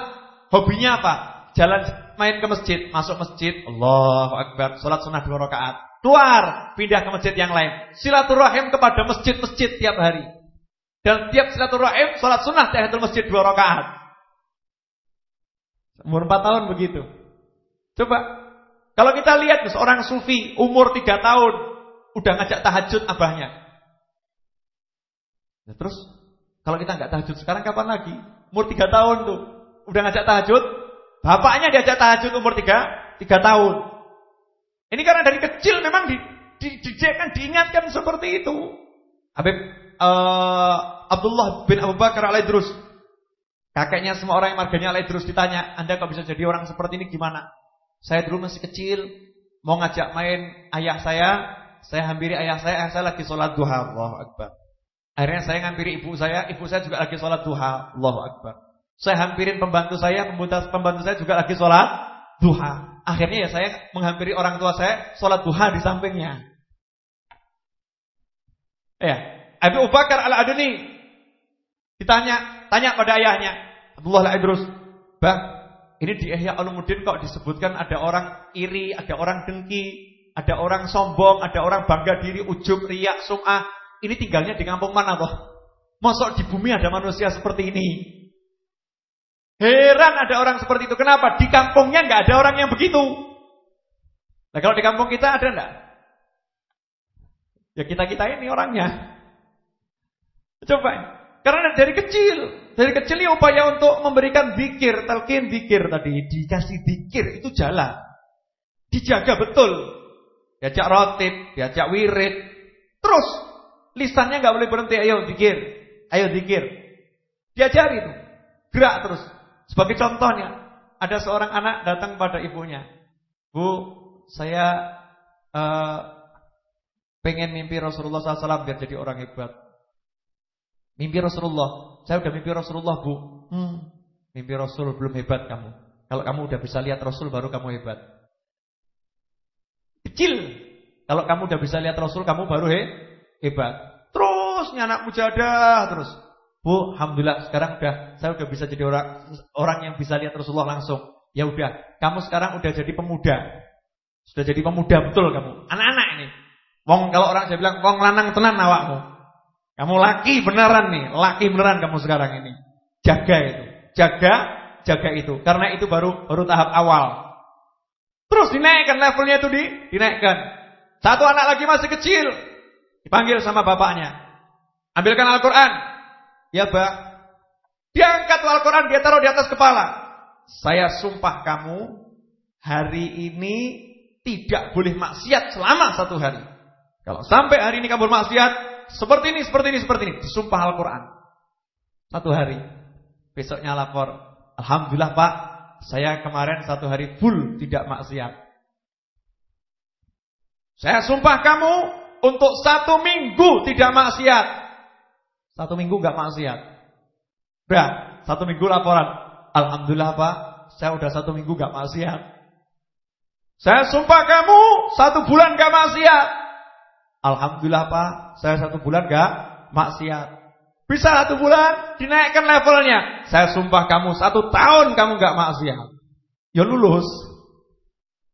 [SPEAKER 1] hobinya apa? Jalan main ke masjid, masuk masjid, Allahu Akbar, salat sunnah dua rakaat. Keluar, pindah ke masjid yang lain. Silaturahim kepada masjid-masjid tiap hari. Dan tiap silaturahim salat sunnah tahiyatul masjid dua rakaat. Umur 4 tahun begitu. Coba kalau kita lihat seorang sufi umur 3 tahun udah ngajak tahajud abahnya. Nah, terus kalau kita nggak tahajud sekarang kapan lagi? Umur 3 tahun tuh. Udah ngajak tahajud, bapaknya diajak tahajud umur 3 3 tahun. Ini karena dari kecil memang di, di, didikan, diingatkan seperti itu. Habib uh, Abdullah bin Abu Bakar al-Idrus Kakeknya semua orang yang marganya terus ditanya, "Anda kok bisa jadi orang seperti ini gimana?" Saya dulu masih kecil, mau ngajak main ayah saya, saya hampiri ayah saya, ayah saya lagi sholat duha, Allahu Akbar. Akhirnya saya ngampiri ibu saya, ibu saya juga lagi sholat duha. Allahu Akbar. Saya hampirin pembantu saya, pembantu saya juga lagi sholat duha. Akhirnya ya saya menghampiri orang tua saya, sholat duha di sampingnya. Ya, Abu Bakar al-Aduni ditanya, tanya pada ayahnya, Abdullah al-Idrus, "Bah, ini di Ihya Ulumuddin kok disebutkan ada orang iri, ada orang dengki, ada orang sombong, ada orang bangga diri, ujub, riak, sum'ah. Ini tinggalnya di kampung mana toh? Mosok di bumi ada manusia seperti ini? Heran ada orang seperti itu. Kenapa? Di kampungnya nggak ada orang yang begitu. Nah kalau di kampung kita ada enggak? Ya kita-kita ini orangnya. Coba. Karena dari kecil. Dari kecil ya upaya untuk memberikan dikir. Talqin dikir tadi. Dikasih dikir itu jalan. Dijaga betul. Diajak rotib. Diajak wirid. Terus Lisannya nggak boleh berhenti. Ayo dikir. Ayo dikir. Diajari itu. Gerak terus. Sebagai contohnya. Ada seorang anak datang pada ibunya. Bu, saya uh, pengen mimpi Rasulullah SAW biar jadi orang hebat. Mimpi Rasulullah. Saya udah mimpi Rasulullah, Bu. Hmm, mimpi Rasul belum hebat kamu. Kalau kamu udah bisa lihat Rasul baru kamu hebat. Kecil. Kalau kamu udah bisa lihat Rasul kamu baru he, hebat. Terus anak mujadah terus. Bu, alhamdulillah sekarang udah saya udah bisa jadi orang orang yang bisa lihat Rasulullah langsung. Ya udah, kamu sekarang udah jadi pemuda. Sudah jadi pemuda betul kamu. Anak-anak ini. Wong kalau orang saya bilang wong lanang tenan awakmu. Kamu laki beneran nih, laki beneran kamu sekarang ini. Jaga itu. Jaga, jaga itu. Karena itu baru baru tahap awal. Terus dinaikkan levelnya itu di dinaikkan. Satu anak lagi masih kecil, Dipanggil sama bapaknya. Ambilkan Al-Quran. Ya pak. Diangkat Al-Quran, dia taruh di atas kepala. Saya sumpah kamu, hari ini tidak boleh maksiat selama satu hari. Kalau sampai hari ini kamu maksiat, seperti ini, seperti ini, seperti ini. Disumpah Al-Quran. Satu hari. Besoknya lapor. Alhamdulillah pak, saya kemarin satu hari full tidak maksiat. Saya sumpah kamu, untuk satu minggu tidak maksiat. Satu minggu nggak maksiat. Udah, satu minggu laporan. Alhamdulillah Pak, saya udah satu minggu nggak maksiat. Saya sumpah kamu satu bulan nggak maksiat. Alhamdulillah Pak, saya satu bulan nggak maksiat. Bisa satu bulan dinaikkan levelnya. Saya sumpah kamu satu tahun kamu nggak maksiat. Ya lulus.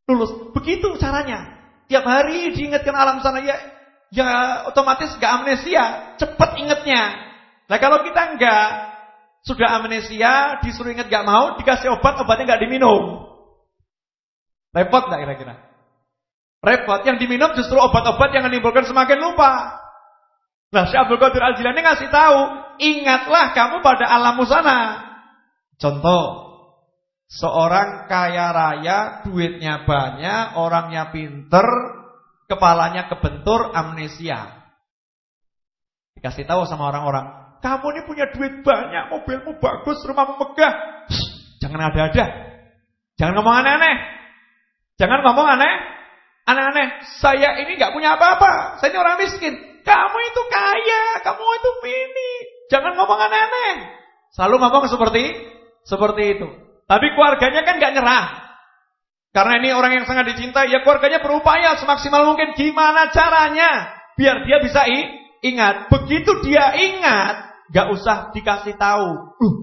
[SPEAKER 1] Lulus. Begitu caranya. Tiap hari diingatkan alam sana ya ya otomatis gak amnesia, cepat ingetnya. Nah kalau kita enggak, sudah amnesia, disuruh ingat enggak mau, dikasih obat, obatnya enggak diminum. Repot enggak kira-kira? Repot, yang diminum justru obat-obat yang menimbulkan semakin lupa. Nah, Syekh Abdul Qadir Al-Jilani ngasih tahu, ingatlah kamu pada alammu sana. Contoh, seorang kaya raya, duitnya banyak, orangnya pinter, kepalanya kebentur, amnesia. Dikasih tahu sama orang-orang, kamu ini punya duit banyak, mobilmu bagus, rumahmu megah. jangan ada-ada. Jangan ngomong aneh-aneh. Jangan ngomong aneh. Aneh-aneh. Saya ini nggak punya apa-apa. Saya ini orang miskin. Kamu itu kaya, kamu itu ini. Jangan ngomong aneh-aneh. Selalu ngomong seperti seperti itu. Tapi keluarganya kan gak nyerah. Karena ini orang yang sangat dicintai, ya keluarganya berupaya semaksimal mungkin. Gimana caranya biar dia bisa ingat. Begitu dia ingat, gak usah dikasih tahu. Uh,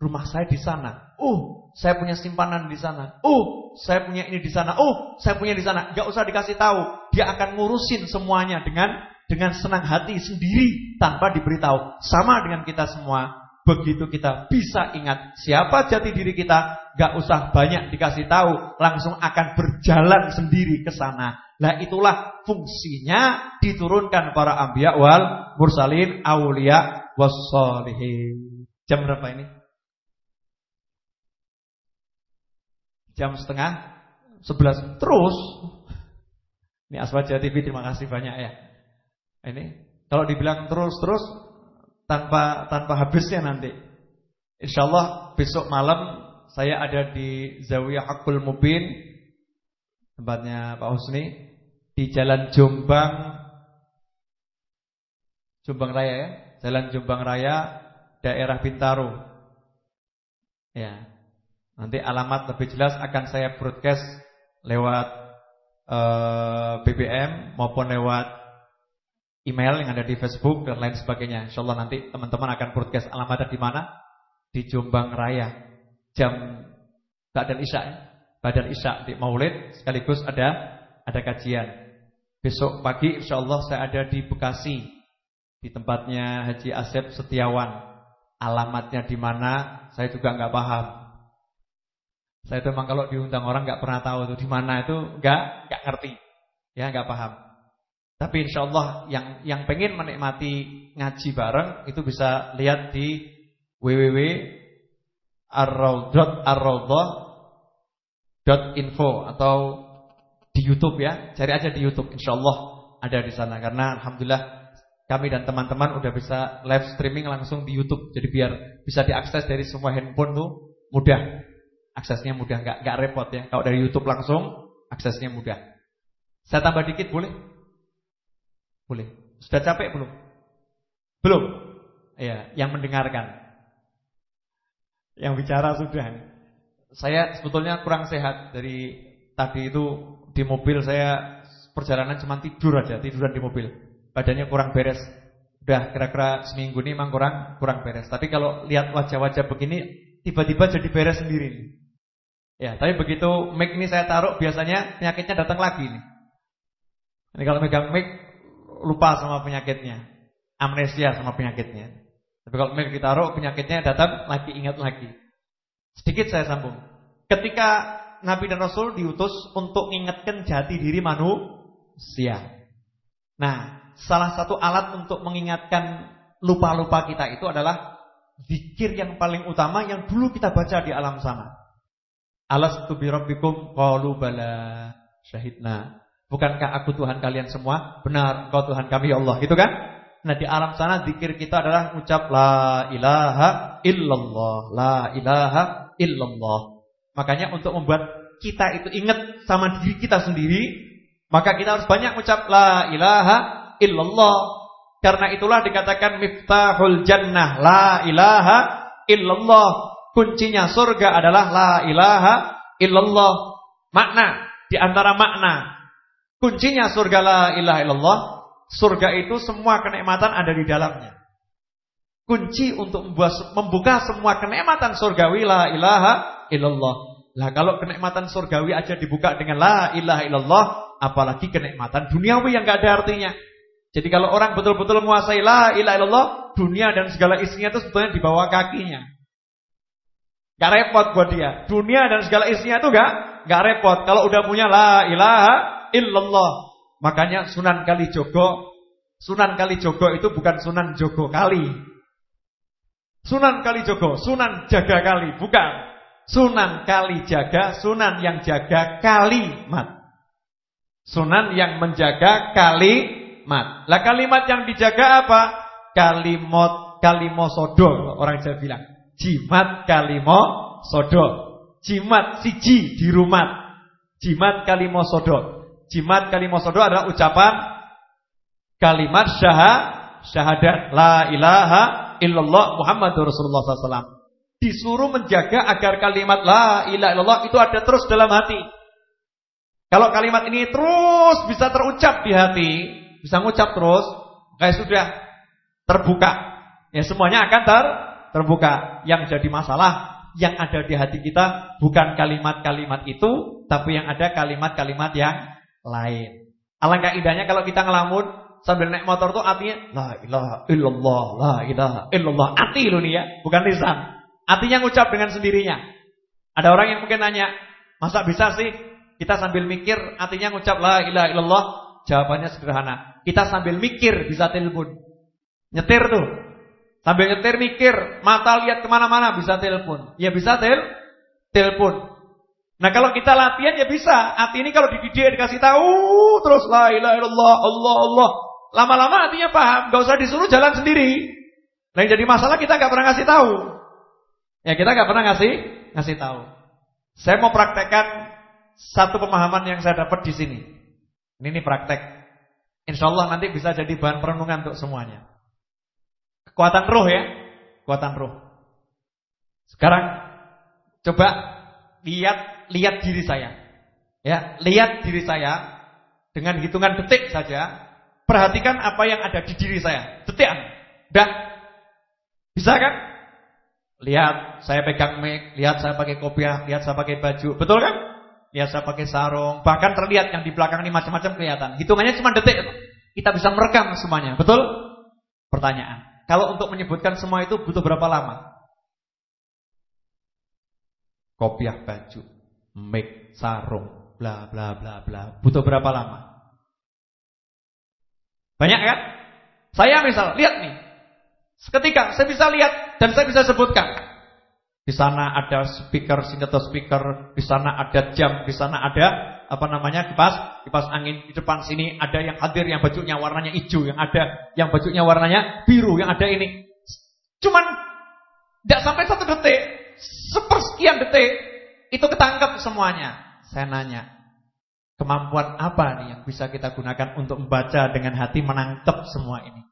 [SPEAKER 1] rumah saya di sana. Uh, saya punya simpanan di sana. Uh, saya punya ini di sana. Uh, saya punya di sana. Gak usah dikasih tahu. Dia akan ngurusin semuanya dengan dengan senang hati sendiri tanpa diberitahu. Sama dengan kita semua. Begitu kita bisa ingat siapa jati diri kita, gak usah banyak dikasih tahu, langsung akan berjalan sendiri ke sana. Nah itulah fungsinya diturunkan para ambiya wal mursalin aulia wassalihin. Jam berapa ini? Jam setengah sebelas terus. Ini Aswaja TV terima kasih banyak ya. Ini kalau dibilang terus-terus tanpa tanpa habisnya nanti. Insya Allah besok malam saya ada di Zawiyah Hakul Mubin tempatnya Pak Husni di Jalan Jombang Jombang Raya ya, Jalan Jombang Raya daerah Bintaro. Ya. Nanti alamat lebih jelas akan saya broadcast lewat eh, BBM maupun lewat email yang ada di Facebook dan lain sebagainya. Insya Allah nanti teman-teman akan broadcast alamatnya di mana? Di Jombang Raya. Jam Ba'dal Isya ya. Ba'dal Isya di Maulid sekaligus ada ada kajian. Besok pagi insya Allah saya ada di Bekasi di tempatnya Haji Asep Setiawan. Alamatnya di mana? Saya juga nggak paham. Saya memang kalau diundang orang nggak pernah tahu itu di mana itu nggak nggak ngerti, ya nggak paham. Tapi insya Allah yang yang pengen menikmati ngaji bareng itu bisa lihat di www.arraudh.info atau di YouTube ya. Cari aja di YouTube insya Allah ada di sana karena alhamdulillah kami dan teman-teman udah bisa live streaming langsung di YouTube. Jadi biar bisa diakses dari semua handphone tuh mudah. Aksesnya mudah, nggak nggak repot ya. Kalau dari YouTube langsung aksesnya mudah. Saya tambah dikit boleh? Boleh. Sudah capek belum? Belum. Ya, yang mendengarkan. Yang bicara sudah. Saya sebetulnya kurang sehat dari tadi itu di mobil saya perjalanan cuma tidur aja, tiduran di mobil. Badannya kurang beres. Udah kira-kira seminggu ini memang kurang kurang beres. Tapi kalau lihat wajah-wajah begini tiba-tiba jadi beres sendiri. Ya, tapi begitu mic ini saya taruh biasanya penyakitnya datang lagi nih. Ini kalau megang mic lupa sama penyakitnya. Amnesia sama penyakitnya. Tapi kalau mereka ditaruh penyakitnya datang lagi ingat lagi. Sedikit saya sambung. Ketika Nabi dan Rasul diutus untuk mengingatkan jati diri manusia. Nah, salah satu alat untuk mengingatkan lupa-lupa kita itu adalah zikir yang paling utama yang dulu kita baca di alam sana. Alastu bi rabbikum qalu bala syahidna. Bukankah aku Tuhan kalian semua? Benar, engkau Tuhan kami ya Allah. Gitu kan? Nah di alam sana zikir kita adalah ucap La ilaha illallah La ilaha illallah Makanya untuk membuat kita itu ingat sama diri kita sendiri Maka kita harus banyak ucap La ilaha illallah Karena itulah dikatakan Miftahul jannah La ilaha illallah Kuncinya surga adalah La ilaha illallah Makna Di antara makna Kuncinya surga la ilaha illallah. Surga itu semua kenikmatan ada di dalamnya. Kunci untuk membuka semua kenikmatan surgawi la ilaha illallah. Lah kalau kenikmatan surgawi aja dibuka dengan la ilaha illallah, apalagi kenikmatan duniawi yang gak ada artinya. Jadi kalau orang betul-betul menguasai la ilaha illallah, dunia dan segala isinya itu sebetulnya di bawah kakinya. Gak repot buat dia. Dunia dan segala isinya itu gak, gak repot. Kalau udah punya la ilaha illallah. Makanya Sunan Kalijogo, Sunan Kalijogo itu bukan Sunan Jogo Kali. Sunan Kalijogo, Sunan Jaga Kali, bukan. Sunan Kali Jaga, Sunan yang jaga kalimat. Sunan yang menjaga kalimat. Lah kalimat yang dijaga apa? Kalimot kalimosodo orang Jawa bilang. Jimat kalimo sodo. Jimat siji di rumah. Jimat kalimo sodo. Jimat kalimo sodo adalah ucapan kalimat syahad, syahadat la ilaha illallah Muhammadur Rasulullah SAW. Disuruh menjaga agar kalimat la ilaha illallah itu ada terus dalam hati. Kalau kalimat ini terus bisa terucap di hati, bisa ngucap terus, kayak sudah terbuka. Ya semuanya akan ter terbuka. Yang jadi masalah yang ada di hati kita bukan kalimat-kalimat itu, tapi yang ada kalimat-kalimat yang lain. Alangkah indahnya kalau kita ngelamun sambil naik motor tuh artinya la ilaha illallah, la ilaha illallah. Hati loh nih ya, bukan lisan. Artinya ngucap dengan sendirinya. Ada orang yang mungkin nanya, masa bisa sih kita sambil mikir artinya ngucap la ilaha illallah? Jawabannya sederhana. Kita sambil mikir bisa telepon. Nyetir tuh, Sambil nyetir mikir, mata lihat ke mana-mana bisa telepon. Ya bisa tel, telepon. Nah kalau kita latihan ya bisa. Hati ini kalau dididik dikasih tahu terus la ilaha illallah Allah Allah. Lama-lama hatinya paham, gak usah disuruh jalan sendiri. Nah yang jadi masalah kita gak pernah ngasih tahu. Ya kita gak pernah ngasih ngasih tahu. Saya mau praktekkan satu pemahaman yang saya dapat di sini. Ini, ini praktek. Insya Allah nanti bisa jadi bahan perenungan untuk semuanya. Kekuatan roh ya. Kekuatan roh. Sekarang coba lihat lihat diri saya. Ya, lihat diri saya dengan hitungan detik saja. Perhatikan apa yang ada di diri saya. Detikan. Udah. Bisa kan? Lihat saya pegang mic, lihat saya pakai kopiah, lihat saya pakai baju. Betul kan? Lihat saya pakai sarung, bahkan terlihat yang di belakang ini macam-macam kelihatan. Hitungannya cuma detik. Kita bisa merekam semuanya. Betul? Pertanyaan. Kalau untuk menyebutkan semua itu butuh berapa lama? Kopiah baju, make sarung, bla bla bla bla. Butuh berapa lama? Banyak kan? Saya misal, lihat nih. Seketika saya bisa lihat dan saya bisa sebutkan. Di sana ada speaker, senjata speaker, di sana ada jam, di sana ada apa namanya kipas kipas angin di depan sini ada yang hadir yang bajunya warnanya hijau yang ada yang bajunya warnanya biru yang ada ini cuman tidak sampai satu detik sepersekian detik itu ketangkap semuanya saya nanya kemampuan apa nih yang bisa kita gunakan untuk membaca dengan hati menangkap semua ini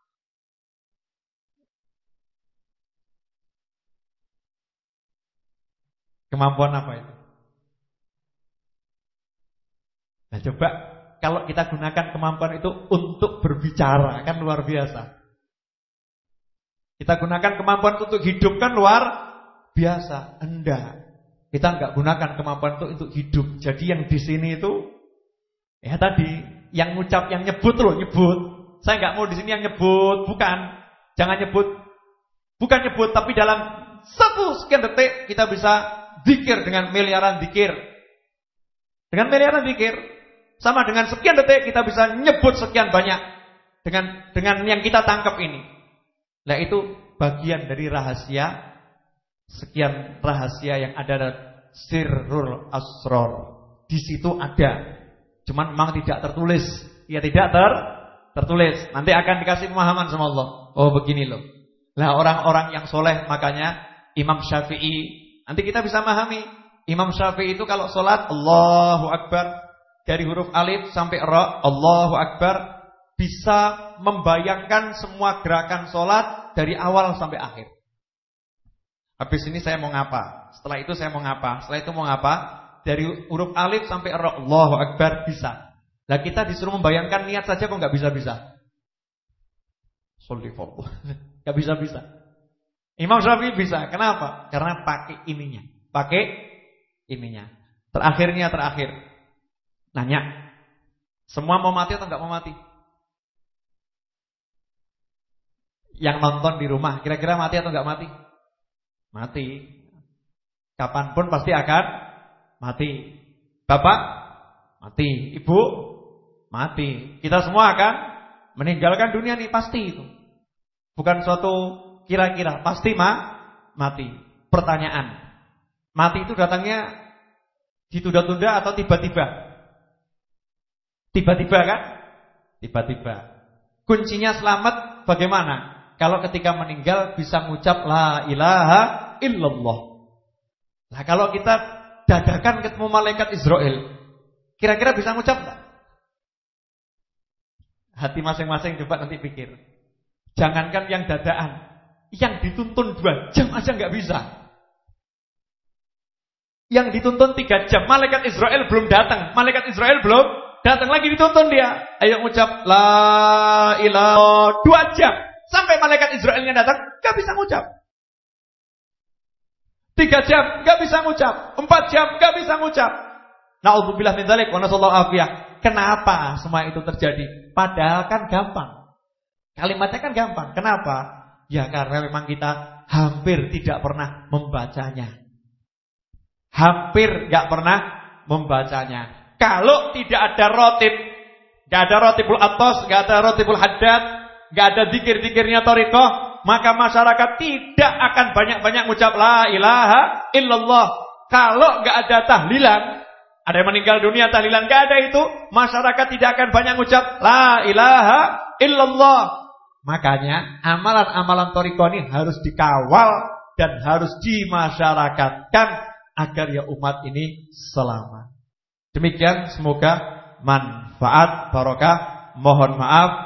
[SPEAKER 1] kemampuan apa itu Nah coba kalau kita gunakan kemampuan itu untuk berbicara kan luar biasa. Kita gunakan kemampuan untuk hidup kan luar biasa. Enggak. Kita enggak gunakan kemampuan itu untuk hidup. Jadi yang di sini itu ya tadi yang ngucap yang nyebut loh, nyebut. Saya enggak mau di sini yang nyebut, bukan. Jangan nyebut. Bukan nyebut tapi dalam satu sekian detik kita bisa zikir dengan miliaran zikir. Dengan miliaran zikir sama dengan sekian detik kita bisa nyebut sekian banyak dengan dengan yang kita tangkap ini. Nah itu bagian dari rahasia sekian rahasia yang ada dalam sirrul asror. Di situ ada. Cuman memang tidak tertulis. Ya tidak ter tertulis. Nanti akan dikasih pemahaman sama Allah. Oh begini loh. Nah orang-orang yang soleh makanya Imam Syafi'i nanti kita bisa memahami Imam Syafi'i itu kalau sholat Allahu Akbar dari huruf alif sampai ra, Allahu Akbar, bisa membayangkan semua gerakan sholat dari awal sampai akhir. Habis ini saya mau ngapa? Setelah itu saya mau ngapa? Setelah itu mau ngapa? Dari huruf alif sampai ra, Allahu Akbar bisa. Lah kita disuruh membayangkan niat saja kok nggak bisa-bisa. Solifallah. Gak bisa-bisa. Imam Syafi'i bisa. Kenapa? Karena pakai ininya. Pakai ininya. Terakhirnya terakhir. Nanya. Semua mau mati atau enggak mau mati? yang nonton di rumah kira-kira mati atau enggak mati? Mati. Kapan pun pasti akan mati. Bapak mati, ibu mati. Kita semua akan meninggalkan dunia ini pasti itu. Bukan suatu kira-kira, pasti ma mati. Pertanyaan. Mati itu datangnya ditunda-tunda atau tiba-tiba? Tiba-tiba kan? Tiba-tiba. Kuncinya selamat bagaimana? Kalau ketika meninggal bisa mengucap la ilaha illallah. Nah, kalau kita dadakan ketemu malaikat Israel, kira-kira bisa mengucap enggak? Hati masing-masing coba nanti pikir. Jangankan yang dadaan, yang dituntun dua jam aja nggak bisa. Yang dituntun tiga jam, malaikat Israel belum datang. Malaikat Israel belum datang lagi dituntun dia. Ayo ucap la ilaha dua jam sampai malaikat Israelnya datang, gak bisa ngucap. Tiga jam gak bisa ngucap, empat jam gak bisa ngucap. Nauzubillah min dzalik wa nasallahu afiyah. Kenapa semua itu terjadi? Padahal kan gampang. Kalimatnya kan gampang. Kenapa? Ya karena memang kita hampir tidak pernah membacanya hampir nggak pernah membacanya. Kalau tidak ada rotib, nggak ada rotibul atos, nggak ada rotibul haddad, nggak ada dikir-dikirnya toriko, maka masyarakat tidak akan banyak-banyak mengucap la ilaha illallah. Kalau nggak ada tahlilan, ada yang meninggal dunia tahlilan nggak ada itu, masyarakat tidak akan banyak mengucap la ilaha illallah. Makanya amalan-amalan toriko ini harus dikawal dan harus dimasyarakatkan agar ya umat ini selamat. Demikian semoga manfaat barokah. Mohon maaf.